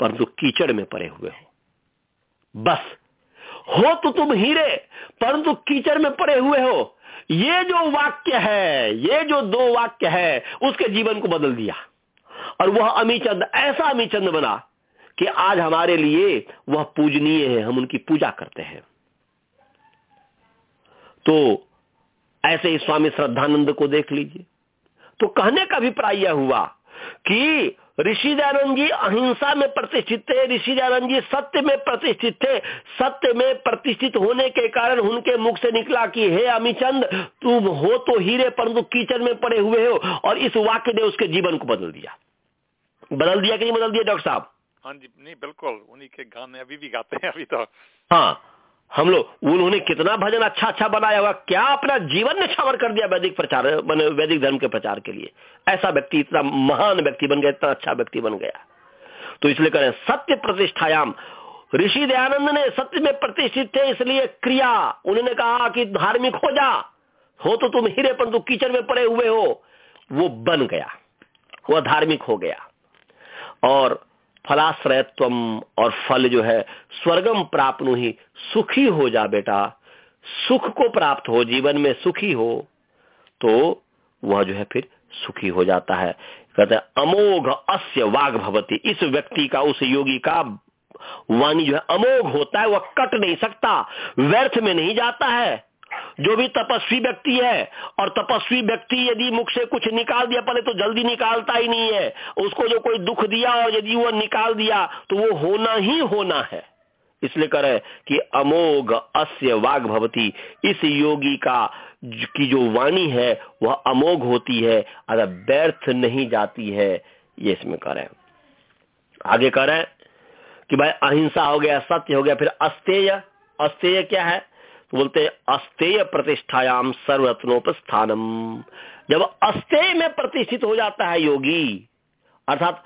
परंतु कीचड़ में पड़े हुए हो। बस, हो तो तुम हीरे, परंतु कीचड़ में पड़े हुए हो। ये जो वाक्य है, ये जो दो वाक्य है, उसके जीवन को बदल दिया। और वह अमीचंद ऐसा अमीचंद बना कि आज हमारे लिए वह पूजनीय है, हम उनकी पूजा करते हैं। तो ऐसे ही स्वामी श्रद्धानंद को देख लीजिए। तो कहने का अभिप्राय यह हुआ कि ऋषि दयानंद जी अहिंसा में प्रतिष्ठित थे, ऋषि दयानंद जी सत्य में प्रतिष्ठित थे। सत्य में प्रतिष्ठित होने के कारण उनके मुख से निकला कि, हे अमीचंद, तुम हो तो हीरे, परंतु कीचड़ में पड़े हुए हो और इस वाक्य ने उसके जीवन को बदल दिया। बदल दिया कि नहीं बदल दिया, डॉक्टर साहब? हाँ जी, नहीं, बिल्कुल, उन्हीं के गाने अभी भी गाते हैं, अभी तो। हाँ हम लोग, उन्होंने कितना भजन अच्छा अच्छा बनाया हुआ क्या अपना जीवन छावर कर दिया वैदिक प्रचार मैंने वैदिक धर्म के प्रचार के लिए। ऐसा व्यक्ति, इतना महान व्यक्ति बन गया, इतना अच्छा व्यक्ति बन गया। तो इसलिए करें, सत्य प्रतिष्ठायाम। ऋषि दयानंद ने सत्य में प्रतिष्ठित थे, इसलिए क्रिया, उन्होंने कहा कि धार्मिक हो जा, हो तो तुम हीरे पर कीचड़ में पड़े हुए हो। वो बन गया, वह धार्मिक हो गया। और फलाश्रयत्व और फल जो है, स्वर्गम प्राप्त ही सुखी हो जा बेटा। सुख को प्राप्त हो, जीवन में सुखी हो तो वह जो है फिर सुखी हो जाता है। कहते हैं, अमोघ अस्य वाघ भवती। इस व्यक्ति का, उस योगी का वाणी जो है, अमोघ होता है, वह कट नहीं सकता, व्यर्थ में नहीं जाता है। जो भी तपस्वी व्यक्ति है, और तपस्वी व्यक्ति यदि मुख से कुछ निकाल दिया, पहले तो जल्दी निकालता ही नहीं है। उसको जो कोई दुख दिया और यदि वो निकाल दिया तो वो होना ही होना है। इसलिए करे कि अमोघ अस्य वाग भवती। इस योगी का की जो वाणी है, वह अमोघ होती है अगर व्यर्थ नहीं जाती है। ये इसमें करें आगे करें कि भाई अहिंसा हो गया, सत्य हो गया, फिर अस्तेय। अस्तेय क्या है? तो बोलते अस्तेय प्रतिष्ठायाम सर्वरत्नोपस्थानम जब अस्तेय में प्रतिष्ठित हो जाता है योगी अर्थात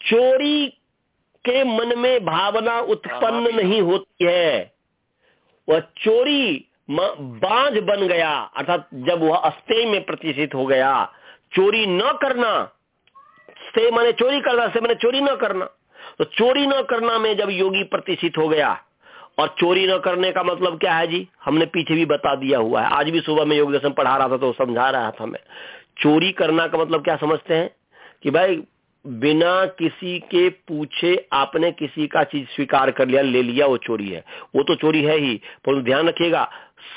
चोरी के मन में भावना उत्पन्न नहीं होती। है वह चोरी बांझ बन गया अर्थात जब वह अस्तेय में प्रतिष्ठित हो गया चोरी न करना स्ते माने चोरी करना से मैंने चोरी न करना तो चोरी न करना में जब योगी प्रतिष्ठित हो गया और चोरी न करने का मतलब क्या है जी? हमने पीछे भी बता दिया हुआ है। आज भी सुबह में योग दर्शन पढ़ा रहा था तो समझा रहा था मैं। चोरी करना का मतलब क्या समझते हैं? कि भाई, बिना किसी के पूछे आपने किसी का चीज़ स्वीकार कर लिया, ले लिया, वो चोरी है। वो तो चोरी है ही, पर ध्यान रखिएगा,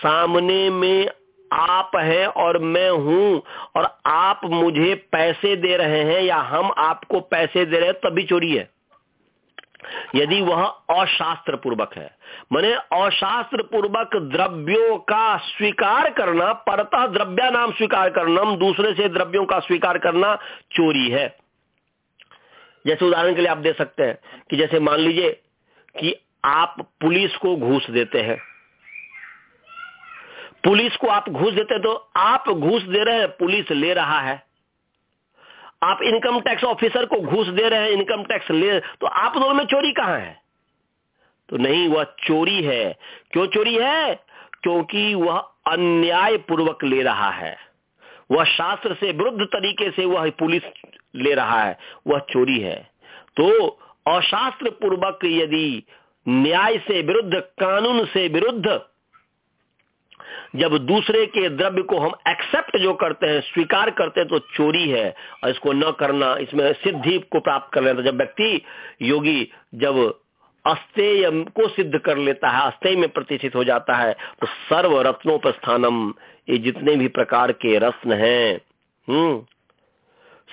सामने में आप हैं और मैं हूँ, और आप मुझे पैसे दे रहे हैं या हम आपको पैसे दे रहे हैं तभी चोरी है। यदि वह अशास्त्र पूर्वक है। मैंने अशास्त्र पूर्वक द्रव्यों का स्वीकार करना, परतः द्रव्या नाम स्वीकार करना दूसरे से द्रव्यों का स्वीकार करना चोरी है। जैसे उदाहरण के लिए आप दे सकते हैं कि जैसे मान लीजिए कि आप पुलिस को घूस देते हैं। पुलिस को आप घूस देते हैं तो आप घूस दे रहे हैं, पुलिस ले रहा है। आप इनकम टैक्स ऑफिसर को घूस दे रहे हैं इनकम टैक्स ले तो आप दोनों में चोरी कहाँ है? तो नहीं, वह चोरी है। क्यों चोरी है? क्योंकि वह अन्याय पूर्वक ले रहा है। वह शास्त्र से विरुद्ध तरीके से वह पुलिस ले रहा है। वह चोरी है। तो अशास्त्र पूर्वक यदि न्याय से विरुद्ध, कानून से विरुद्ध जब दूसरे के द्रव्य को हम एक्सेप्ट जो करते हैं, स्वीकार करते हैं तो चोरी है। और इसको न करना, इसमें सिद्धि को प्राप्त कर लेना। जब व्यक्ति, योगी जब अस्तेय को सिद्ध कर लेता है, अस्तेय में प्रतिष्ठित हो जाता है तो सर्व रत्नों पर ये जितने भी प्रकार के रत्न हैं हम्म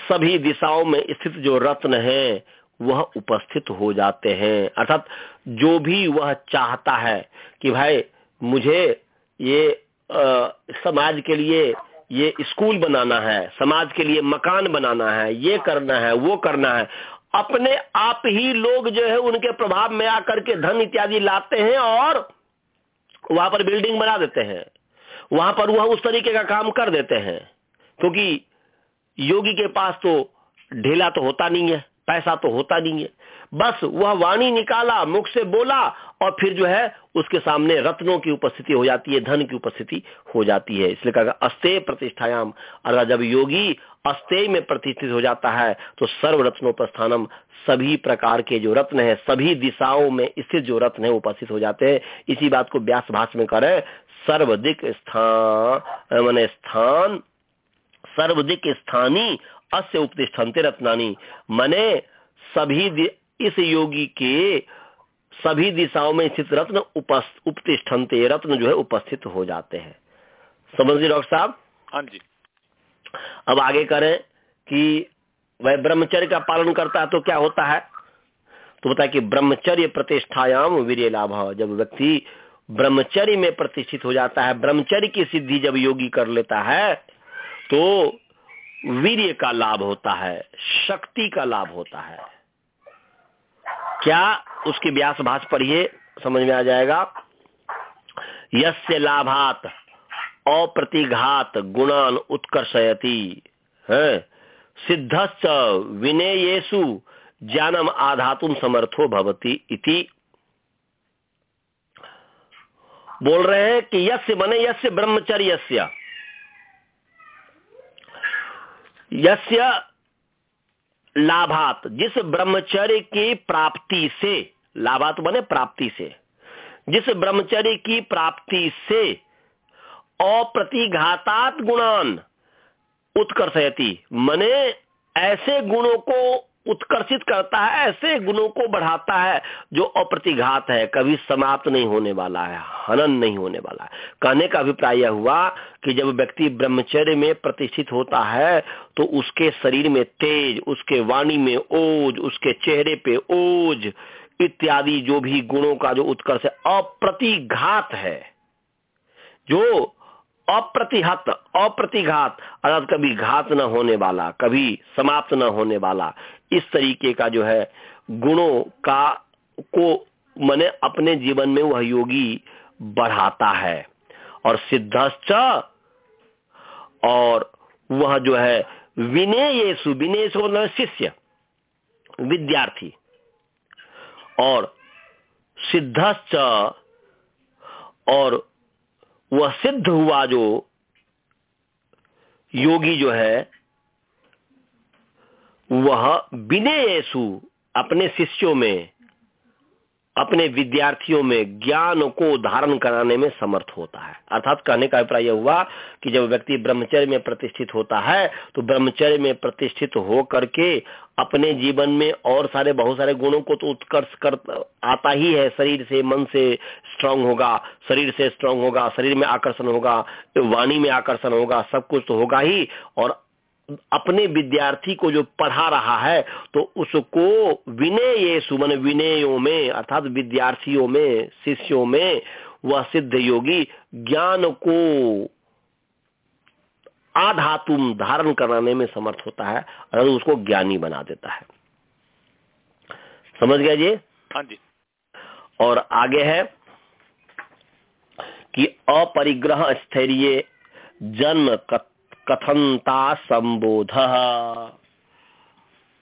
सभी दिशाओं में स्थित जो रत्न है, वह उपस्थित हो जाते हैं। अर्थात जो भी वह चाहता है कि भाई, मुझे ये आ, समाज के लिए ये स्कूल बनाना है समाज के लिए मकान बनाना है ये करना है वो करना है। अपने आप ही लोग जो है उनके प्रभाव में आकर के धन इत्यादि लाते हैं और वहाँ पर बिल्डिंग बना देते हैं। वहाँ पर वह उस तरीके का काम कर देते हैं। क्योंकि योगी के पास तो ढेला तो होता नहीं है पैसा तो होता नहीं है। बस वह वाणी निकाला, मुख से बोला, और फिर जो है, उसके सामने रत्नों की उपस्थिति हो जाती है, धन की उपस्थिति हो जाती है। इसलिए कहा अस्तेय प्रतिष्ठायाम। अर्थात जब योगी अस्तेय में प्रतिष्ठित हो जाता है तो सर्व रत्नों पर स्थानम सभी प्रकार के जो रत्न है, सभी दिशाओं में स्थित जो रत्न है, उपस्थित हो जाते हैं। इसी बात को व्यास भाष में करें सर्वधिक स्थान, मैंने स्थान सर्वधिक स्थानी, अस्य उपतिष्ठन्ते रत्नानी। मने सभी इस योगी के सभी दिशाओं में स्थित रत्न उपतिष्ठन्ते रत्न जो है उपस्थित हो जाते हैं। समझ डॉक्टर साहब? हाँ जी। अब आगे करें कि वह ब्रह्मचर्य का पालन करता है तो क्या होता है? तो बताया कि ब्रह्मचर्य प्रतिष्ठायाम वीर लाभ। जब व्यक्ति ब्रह्मचर्य में प्रतिष्ठित हो जाता है ब्रह्मचर्य की सिद्धि जब योगी कर लेता है तो वीर्य का लाभ होता है शक्ति का लाभ होता है। क्या उसकी व्यास भाष पढ़िए, समझ में आ जाएगा। यस्य लाभात अप्रतिघात गुणान उत्कर्षयति। है? सिद्धश्च विनेयेषु ज्ञानम आधातुम समर्थो भवती इति। बोल रहे हैं कि यस्य बने यस्य ब्रह्मचर्य यस्य लाभात, जिस ब्रह्मचर्य की प्राप्ति से, लाभात बने प्राप्ति से, जिस ब्रह्मचर्य की प्राप्ति से अप्रतिघातात गुणान उत्कर्षयति। मने ऐसे गुणों को उत्कर्षित करता है, ऐसे गुणों को बढ़ाता है, जो अप्रतिघात है। कभी समाप्त नहीं होने वाला है, हनन नहीं होने वाला है। कहने का अभिप्राय यह हुआ कि जब व्यक्ति ब्रह्मचर्य में प्रतिष्ठित होता है तो उसके शरीर में तेज, उसके वाणी में ओज, उसके चेहरे पे ओज इत्यादि जो भी गुणों का जो उत्कर्ष है, अप्रतिघात है। जो अप्रतिहत, अप्रतिघात। अर्थात कभी घात न होने वाला, कभी समाप्त न होने वाला, इस तरीके का जो है गुणों का, को मैंने अपने जीवन में वह योगी बढ़ाता है। और सिद्धश्च, और वह जो है विनेश मतलब शिष्य, विद्यार्थी। और सिद्धश्च, और वह सिद्ध हुआ जो योगी जो है वह विनेयसु अपने शिष्यों में अपने विद्यार्थियों में ज्ञान को धारण कराने में समर्थ होता है। अर्थात कहने का अभिप्राय यह हुआ कि जब व्यक्ति ब्रह्मचर्य में प्रतिष्ठित होता है तो ब्रह्मचर्य में प्रतिष्ठित हो करके अपने जीवन में और सारे, बहुत सारे गुणों को तो उत्कर्ष कर, आता ही है। शरीर से, मन से स्ट्रांग होगा, शरीर से स्ट्रांग होगा, शरीर में आकर्षण होगा, वाणी में आकर्षण होगा, सब कुछ तो होगा ही। और अपने विद्यार्थी को जो पढ़ा रहा है तो उसको विनय ये सुमन विनयों में अर्थात विद्यार्थियों में शिष्यों में वह सिद्ध योगी ज्ञान को आधातुम धारण कराने में समर्थ होता है और उसको ज्ञानी बना देता है। समझ गया जी? हाँ जी। और आगे है कि अपरिग्रह स्थैर्य जन्म कथनता संबोध।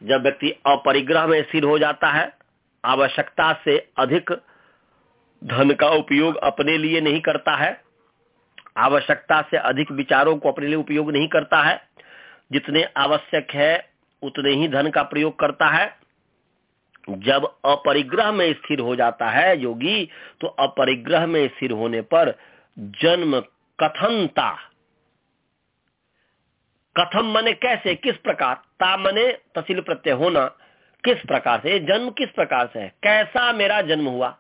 जब व्यक्ति अपरिग्रह में स्थिर हो जाता है, आवश्यकता से अधिक धन का उपयोग अपने लिए नहीं करता है, आवश्यकता से अधिक विचारों को अपने लिए उपयोग नहीं करता है, जितने आवश्यक है, उतने ही धन का प्रयोग करता है। जब अपरिग्रह में स्थिर हो जाता है योगी तो अपरिग्रह में स्थिर होने पर जन्म कथनता कथम मने कैसे, किस प्रकार, ता मने तसील प्रत्यय होना, किस प्रकार से, जन्म किस प्रकार से है, कैसा मेरा जन्म हुआ,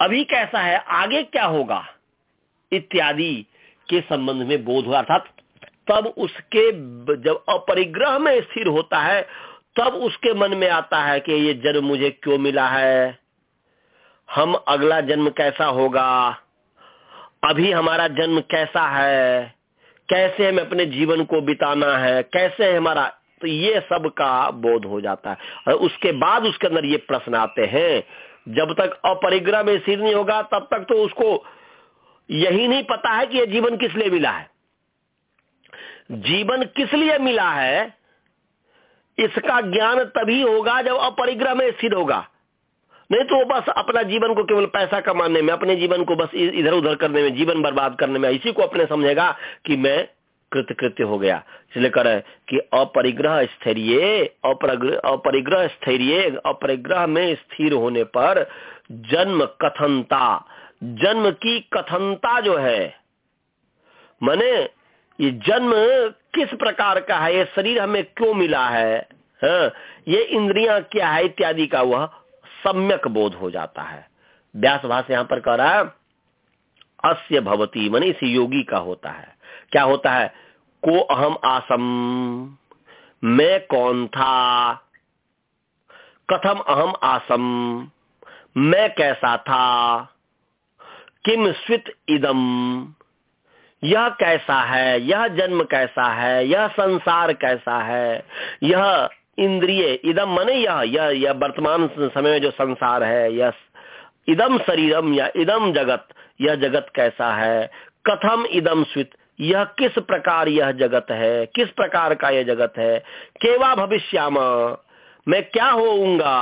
अभी कैसा है, आगे क्या होगा, इत्यादि के संबंध में बोध हुआ, अर्थात तब उसके जब अपरिग्रह में स्थिर होता है, तब उसके मन में आता है कि ये जन्म मुझे क्यों मिला है, हम अगला जन्म कैसा होगा, अभी हमारा जन्म कैसा है कैसे हमें अपने जीवन को बिताना है, कैसे हमारा तो ये सब का बोध हो जाता है। और उसके बाद उसके अंदर ये प्रश्न आते हैं, जब तक अपरिग्रह में सिर नहीं होगा, तब तक तो उसको यही नहीं पता है कि यह जीवन किस लिए मिला है। जीवन किस लिए मिला है, इसका ज्ञान तभी होगा जब अपरिग्रह में स्थिर होगा। नहीं तो बस अपना जीवन को केवल पैसा कमाने में अपने जीवन को बस इधर उधर करने में जीवन बर्बाद करने में इसी को अपने समझेगा कि मैं कृतकृत्य हो गया। इसलिए कर कि अपरिग्रह स्थैर्य अपरिग्रह स्थैर्य अपरिग्रह में स्थिर होने पर जन्म कथनता जन्म की कथनता जो है माने ये जन्म किस प्रकार का है ये शरीर हमें क्यों मिला है हाँ, ये इंद्रियाँ क्या है इत्यादि का वह सम्यक बोध हो जाता है। व्यास भाष यहाँ पर कह रहा है, अस्य भवती मन इस योगी का होता है। क्या होता है? को अहम आसम, मैं कौन था? कथम अहम आसम, मैं कैसा था? किम स्वित इदम, यह कैसा है? यह जन्म कैसा है? यह संसार कैसा है? यह इंद्रिय इदम मने यह यह यह वर्तमान समय में जो संसार है यह इदम शरीरम, या इदम जगत यह जगत कैसा है, कथम इदम स्वित, यह किस प्रकार यह जगत है, किस प्रकार का यह जगत है, केवा भविष्याम, मैं क्या होऊँगा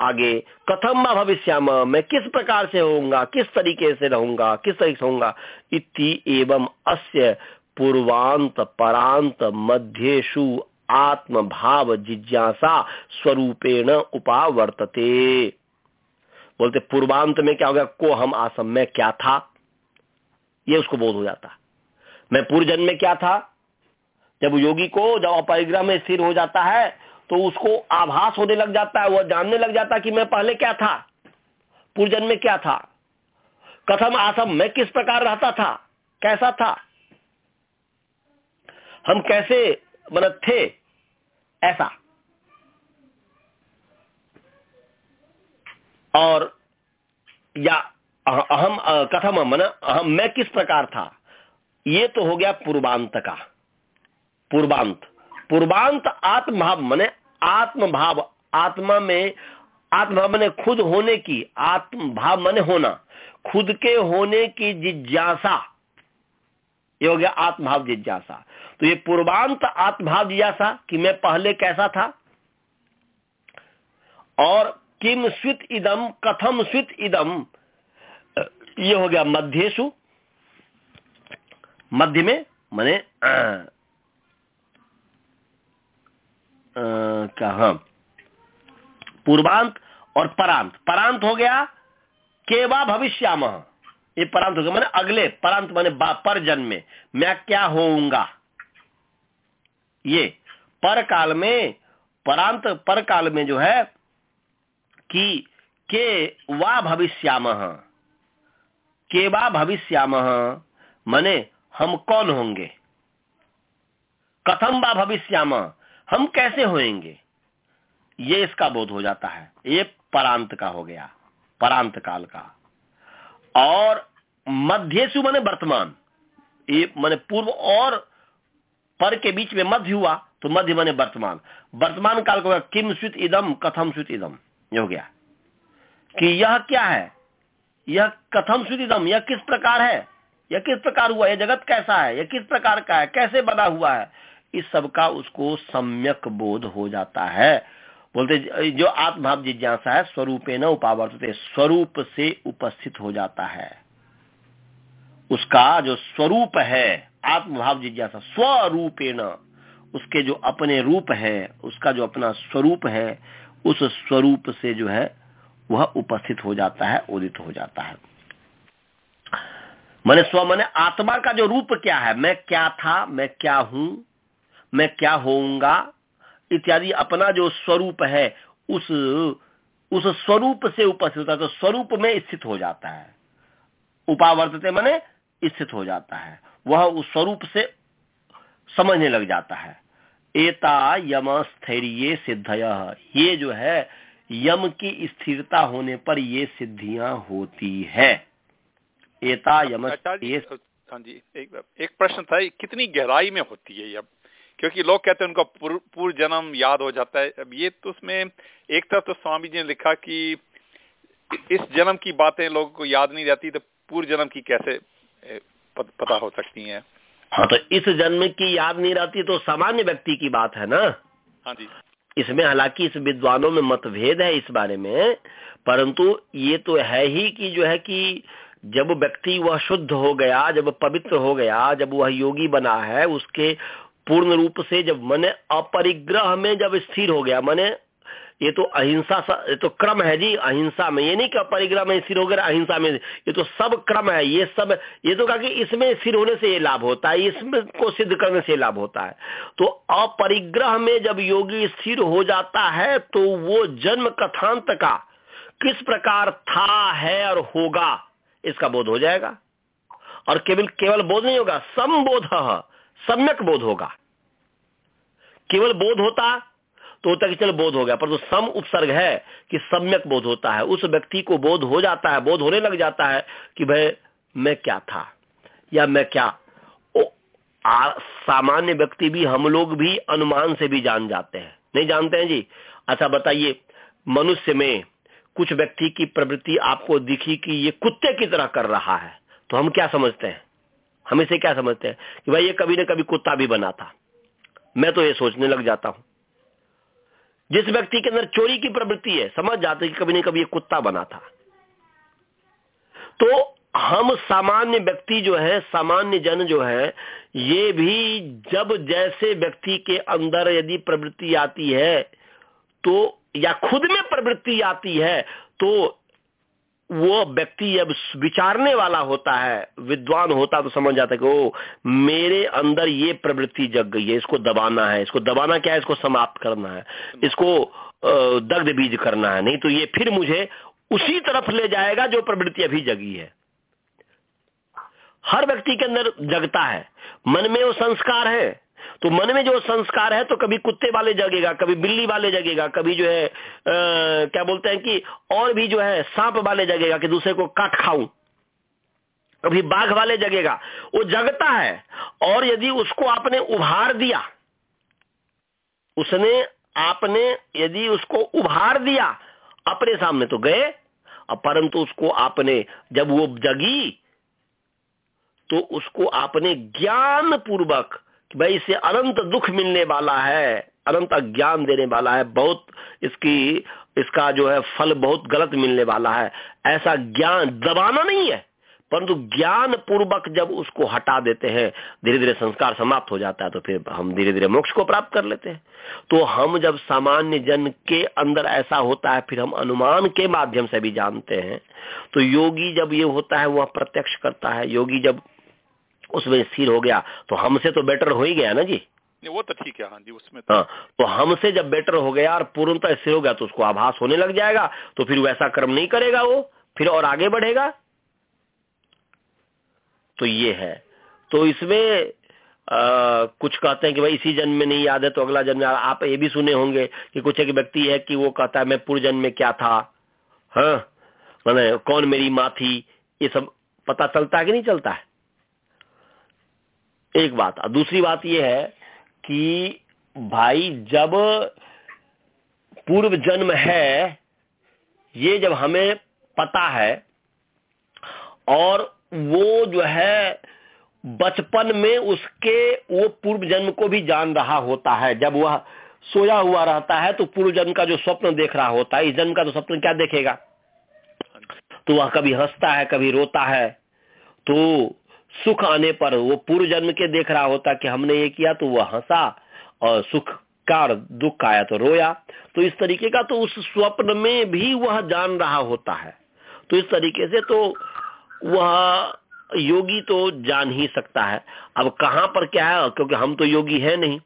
आगे, कथम व भविष्याम, मैं किस प्रकार से होऊँगा, किस तरीके से रहूँगा, किस तरीके से होऊँगा, इति एवं अस्य पूर्वांत परांत मध्येशु आत्म भाव जिज्ञासा स्वरूपेण उपावर्तते। बोलते, पूर्वांत में क्या हो गया? को हम आसम में क्या था? ये उसको बोध हो जाता। मैं पूर्व जन्म में क्या था? जब योगी को जब अपरिग्रह में स्थिर हो जाता है तो उसको आभास होने लग जाता है, वह जानने लग जाता कि मैं पहले क्या था? पूर्व जन्म में क्या था? कथम आसम मैं किस प्रकार रहता था? कैसा था? हम कैसे मतलब थे? ऐसा। और या अहम कथम मन, अहम मैं किस प्रकार था? ये तो हो गया पूर्वांत का। पूर्वांत। पूर्वांत आत्मभाव, मने आत्मभाव, आत्मा में, आत्मभाव मने खुद होने की, आत्मभाव मने होना। खुद के होने की जिज्ञासा। ये हो गया आत्मभाव जिज्ञासा। तो ये पूर्वांत आत्मभाव जिज्ञासा कि मैं पहले कैसा था। और किम स्वित इदम, कथम स्वित इदम, ये हो गया मध्येशु मध्य में, मने कहा, पूर्वांत और परांत। परांत हो गया केवा भविष्याम। ये परांत हो गया, मैंने अगले, परांत मैंने पर जन्म। में मैं क्या होऊँगा? ये पर काल में, परांत पर काल में जो है कि के वा भविष्याम। के वा भविष्याम, मने हम कौन होंगे? कथम वा भविष्याम, हम कैसे होएँगे? ये इसका बोध हो जाता है। ये परांत का हो गया, परांत काल का। और मध्यसु मने वर्तमान, ये मैंने पूर्व और पर के बीच में मध्य हुआ तो मध्य मने वर्तमान। वर्तमान काल को किम स्वित इदम, कथम स्वित इदम। ये हो गया। कि यह क्या है? यह कथम स्वित इदम, यह किस प्रकार है? यह किस प्रकार हुआ? यह जगत कैसा है? यह किस प्रकार का है? कैसे बना हुआ है? इस सब का उसको सम्यक बोध हो जाता है। बोलते जो आत्मभाव जिज्ञासा है, स्वरूपे न उपावर्त स्वरूप से उपस्थित हो जाता है। उसका जो स्वरूप है आत्मभाव जिज्ञासा स्वरूपे न उसके जो अपने रूप है, उसका जो अपना स्वरूप है, उस स्वरूप से जो है, वह उपस्थित हो जाता है, उदित हो जाता है। मैंने स्व, मैंने आत्मा का जो रूप क्या है? मैं क्या था? मैं क्या हूँ? मैं क्या होऊँगा? इत्यादि अपना जो स्वरूप है, उस उस स्वरूप से उपस्थित होता है तो स्वरूप में स्थित हो जाता है। उपावर्तते मैंने स्थित हो जाता है। वह उस स्वरूप से समझने लग जाता है। एता यम स्थैर्य सिद्ध ये जो है यम की स्थिरता होने पर ये सिद्धियाँ होती है। एता यम अच्छा हाँ जी एक, एक प्रश्न था कितनी गहराई में होती है यम? क्योंकि लोग कहते हैं उनका पूर्व जन्म याद हो जाता है। अब ये तो उसमें एक तरफ़ तो स्वामी जी ने लिखा कि इस जन्म की बातें लोगों को याद नहीं रहती तो पूर्व जन्म की कैसे पता हो सकती हैं। हाँ तो इस जन्म की याद नहीं रहती तो सामान्य व्यक्ति की बात है ना? हाँ जी। इसमें हालाँकि इस विद्वानों में मतभेद है इस बारे में परंतु ये तो है ही कि जो है कि जब व्यक्ति वह शुद्ध हो गया जब पवित्र हो गया जब वह योगी बना है उसके पूर्ण रूप से जब मने अपरिग्रह में जब स्थिर हो गया मने ये तो अहिंसा ये तो क्रम है जी, अहिंसा में। ये नहीं कि अपरिग्रह में स्थिर हो गया अहिंसा में, ये तो सब क्रम है। ये सब, ये तो कहा कि इसमें सिर होने से ये लाभ होता है, इसमें को सिद्ध करने से लाभ होता है। तो अपरिग्रह में जब योगी स्थिर हो जाता है तो वो जन्म कथांत का किस प्रकार था, है और होगा, इसका बोध हो जाएगा। और केवल केवल बोध नहीं होगा संबोध सम्यक बोध होगा। केवल बोध होता तो होता है कि चलो बोध हो गया पर तो सम उपसर्ग है कि सम्यक बोध होता है। उस व्यक्ति को बोध हो जाता है, बोध होने लग जाता है कि भाई, मैं क्या था? या मैं क्या? सामान्य व्यक्ति भी, हम लोग भी अनुमान से भी जान जाते हैं। नहीं जानते हैं जी? अच्छा बताइए, मनुष्य में कुछ व्यक्ति की प्रवृत्ति आपको दिखी कि ये कुत्ते की तरह कर रहा है तो हम क्या समझते हैं? हम इसे क्या समझते हैं? कि भाई, ये कभी ना कभी कुत्ता भी बना था। मैं तो ये सोचने लग जाता हूँ। जिस व्यक्ति के अंदर चोरी की प्रवृत्ति है, समझ जाते कि कभी ना कभी ये कुत्ता बना था। तो हम सामान्य व्यक्ति जो है, सामान्य जन जो है, ये भी जब जैसे व्यक्ति के अंदर यदि प्रवृत्ति आती है तो या खुद में प्रवृत्ति आती है तो वो व्यक्ति जब विचारने वाला होता है, विद्वान होता तो समझ जाता है कि ओ मेरे अंदर ये प्रवृत्ति जग गई है, इसको दबाना है, इसको दबाना क्या है, इसको समाप्त करना है, इसको दग्ध बीज करना है। नहीं तो ये फिर मुझे उसी तरफ़ ले जाएगा जो प्रवृत्ति अभी जगी है। हर व्यक्ति के अंदर जगता है, मन में वो संस्कार है। तो मन में जो संस्कार है तो कभी कुत्ते वाले जगेगा कभी बिल्ली वाले जगेगा कभी जो है आ, क्या बोलते हैं कि और भी जो है सांप वाले जगेगा कि दूसरे को काट खाऊं। कभी बाघ वाले जगेगा वो जगता है और यदि उसको आपने उभार दिया उसने आपने यदि उसको उभार दिया अपने सामने तो गए परंतु उसको आपने जब वो जगी तो उसको आपने ज्ञान पूर्वक कि भाई इसे अनंत दुख मिलने वाला है, अनंत ज्ञान देने वाला है, बहुत इसकी, इसका जो है फल बहुत गलत मिलने वाला है। ऐसा ज्ञान दबाना नहीं है, परंतु ज्ञान पूर्वक जब उसको हटा देते हैं धीरे धीरे संस्कार समाप्त हो जाता है तो फिर हम धीरे धीरे मोक्ष को प्राप्त कर लेते हैं। तो हम जब सामान्य जन के अंदर ऐसा होता है, फिर हम अनुमान के माध्यम से भी जानते हैं। तो योगी जब ये होता है, वह प्रत्यक्ष करता है। योगी जब उसमें स्थिर हो गया तो हमसे तो बेटर हो ही गया ना जी? वो तो ठीक है हाँ जी उसमें तो हाँ तो हमसे जब बेटर हो गया और पूर्णतः स्थिर हो गया तो उसको आभास होने लग जाएगा तो फिर वैसा कर्म नहीं करेगा वो फिर और आगे बढ़ेगा। तो ये है। तो इसमें आ, कुछ कहते हैं कि भाई इसी जन्म में नहीं याद है तो अगला जन्म आप ये भी सुने होंगे कि कुछ एक व्यक्ति है कि वो कहता है मैं पूर्व जन्म में क्या था? हाँ? मैंने कौन मेरी माँ थी? ये सब पता चलता है कि नहीं चलता है? एक बात। दूसरी बात यह है कि भाई, जब पूर्व जन्म है, ये जब हमें पता है, और वो जो है बचपन में उसके, वो पूर्व जन्म को भी जान रहा होता है। जब वह सोया हुआ रहता है तो पूर्व जन्म का जो स्वप्न देख रहा होता है, इस जन्म का तो स्वप्न क्या देखेगा? तो वह कभी हंसता है, कभी रोता है तो सुख आने पर वो पूर्व जन्म के देख रहा होता कि हमने ये किया तो वह हंसा और सुख का दुख आया तो रोया। तो इस तरीके का तो उस स्वप्न में भी वह जान रहा होता है। तो इस तरीके से तो वह योगी तो जान ही सकता है। अब कहाँ पर क्या है? क्योंकि हम तो योगी है नहीं।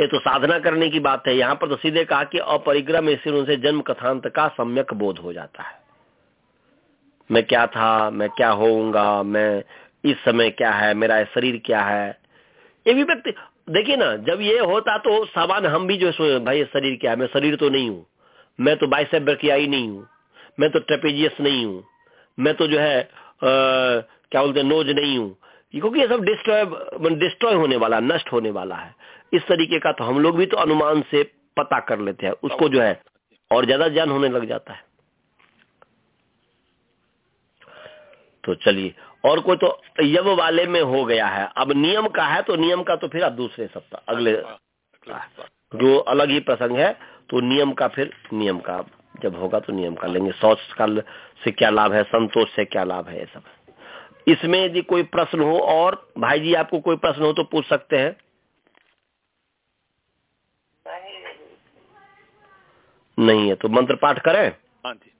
ये तो साधना करने की बात है। यहाँ पर तो सीधे कहा कि अपरिग्रह में सिर उनसे जन्म कथांत का सम्यक बोध हो जाता है। मैं क्या था मैं क्या होऊँगा मैं इस समय क्या है मेरा शरीर क्या है। ये भी व्यक्ति देखिए ना जब ये होता तो सामान्य हम भी जो भाई शरीर क्या है? मैं शरीर तो नहीं हूँ। मैं तो बाइसेप ही नहीं हूँ। मैं तो ट्रेपेजियस नहीं हूँ। मैं तो जो है आ, क्या बोलते हैं नोज़ नहीं हूँ। क्योंकि ये सब डिस्ट्रॉय डिस्ट्रॉय होने वाला नष्ट होने वाला है। इस तरीके का तो हम लोग भी तो अनुमान से पता कर लेते हैं उसको जो है और ज़्यादा ज्ञान होने लग जाता है। तो चलिए और कोई तो यव वाले में हो गया है। अब नियम का है तो नियम का तो फिर अब दूसरे सप्ताह अगले जो अलग ही प्रसंग है तो नियम का फिर नियम का जब होगा तो नियम का लेंगे। शौच का से क्या लाभ है संतोष से क्या लाभ है ये सब। इसमें यदि कोई प्रश्न हो और भाई जी आपको कोई प्रश्न हो तो पूछ सकते हैं। नहीं है तो मंत्र पाठ करें। हाँ जी।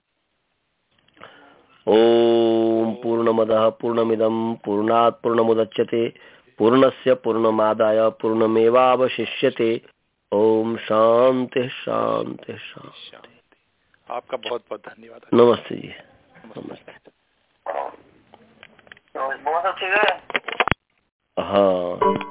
ओम पूर्णमद पूर्णमिदम पूर्णात पूर्णमुदच्यते पूर्णस्य पूर्णमादाय पूर्णमेवावशिष्यते। ओम शांति शांति शांति। आपका बहुत बहुत धन्यवाद। नमस्ते जी। नमस्ते। तो बहुत अच्छी हाँ।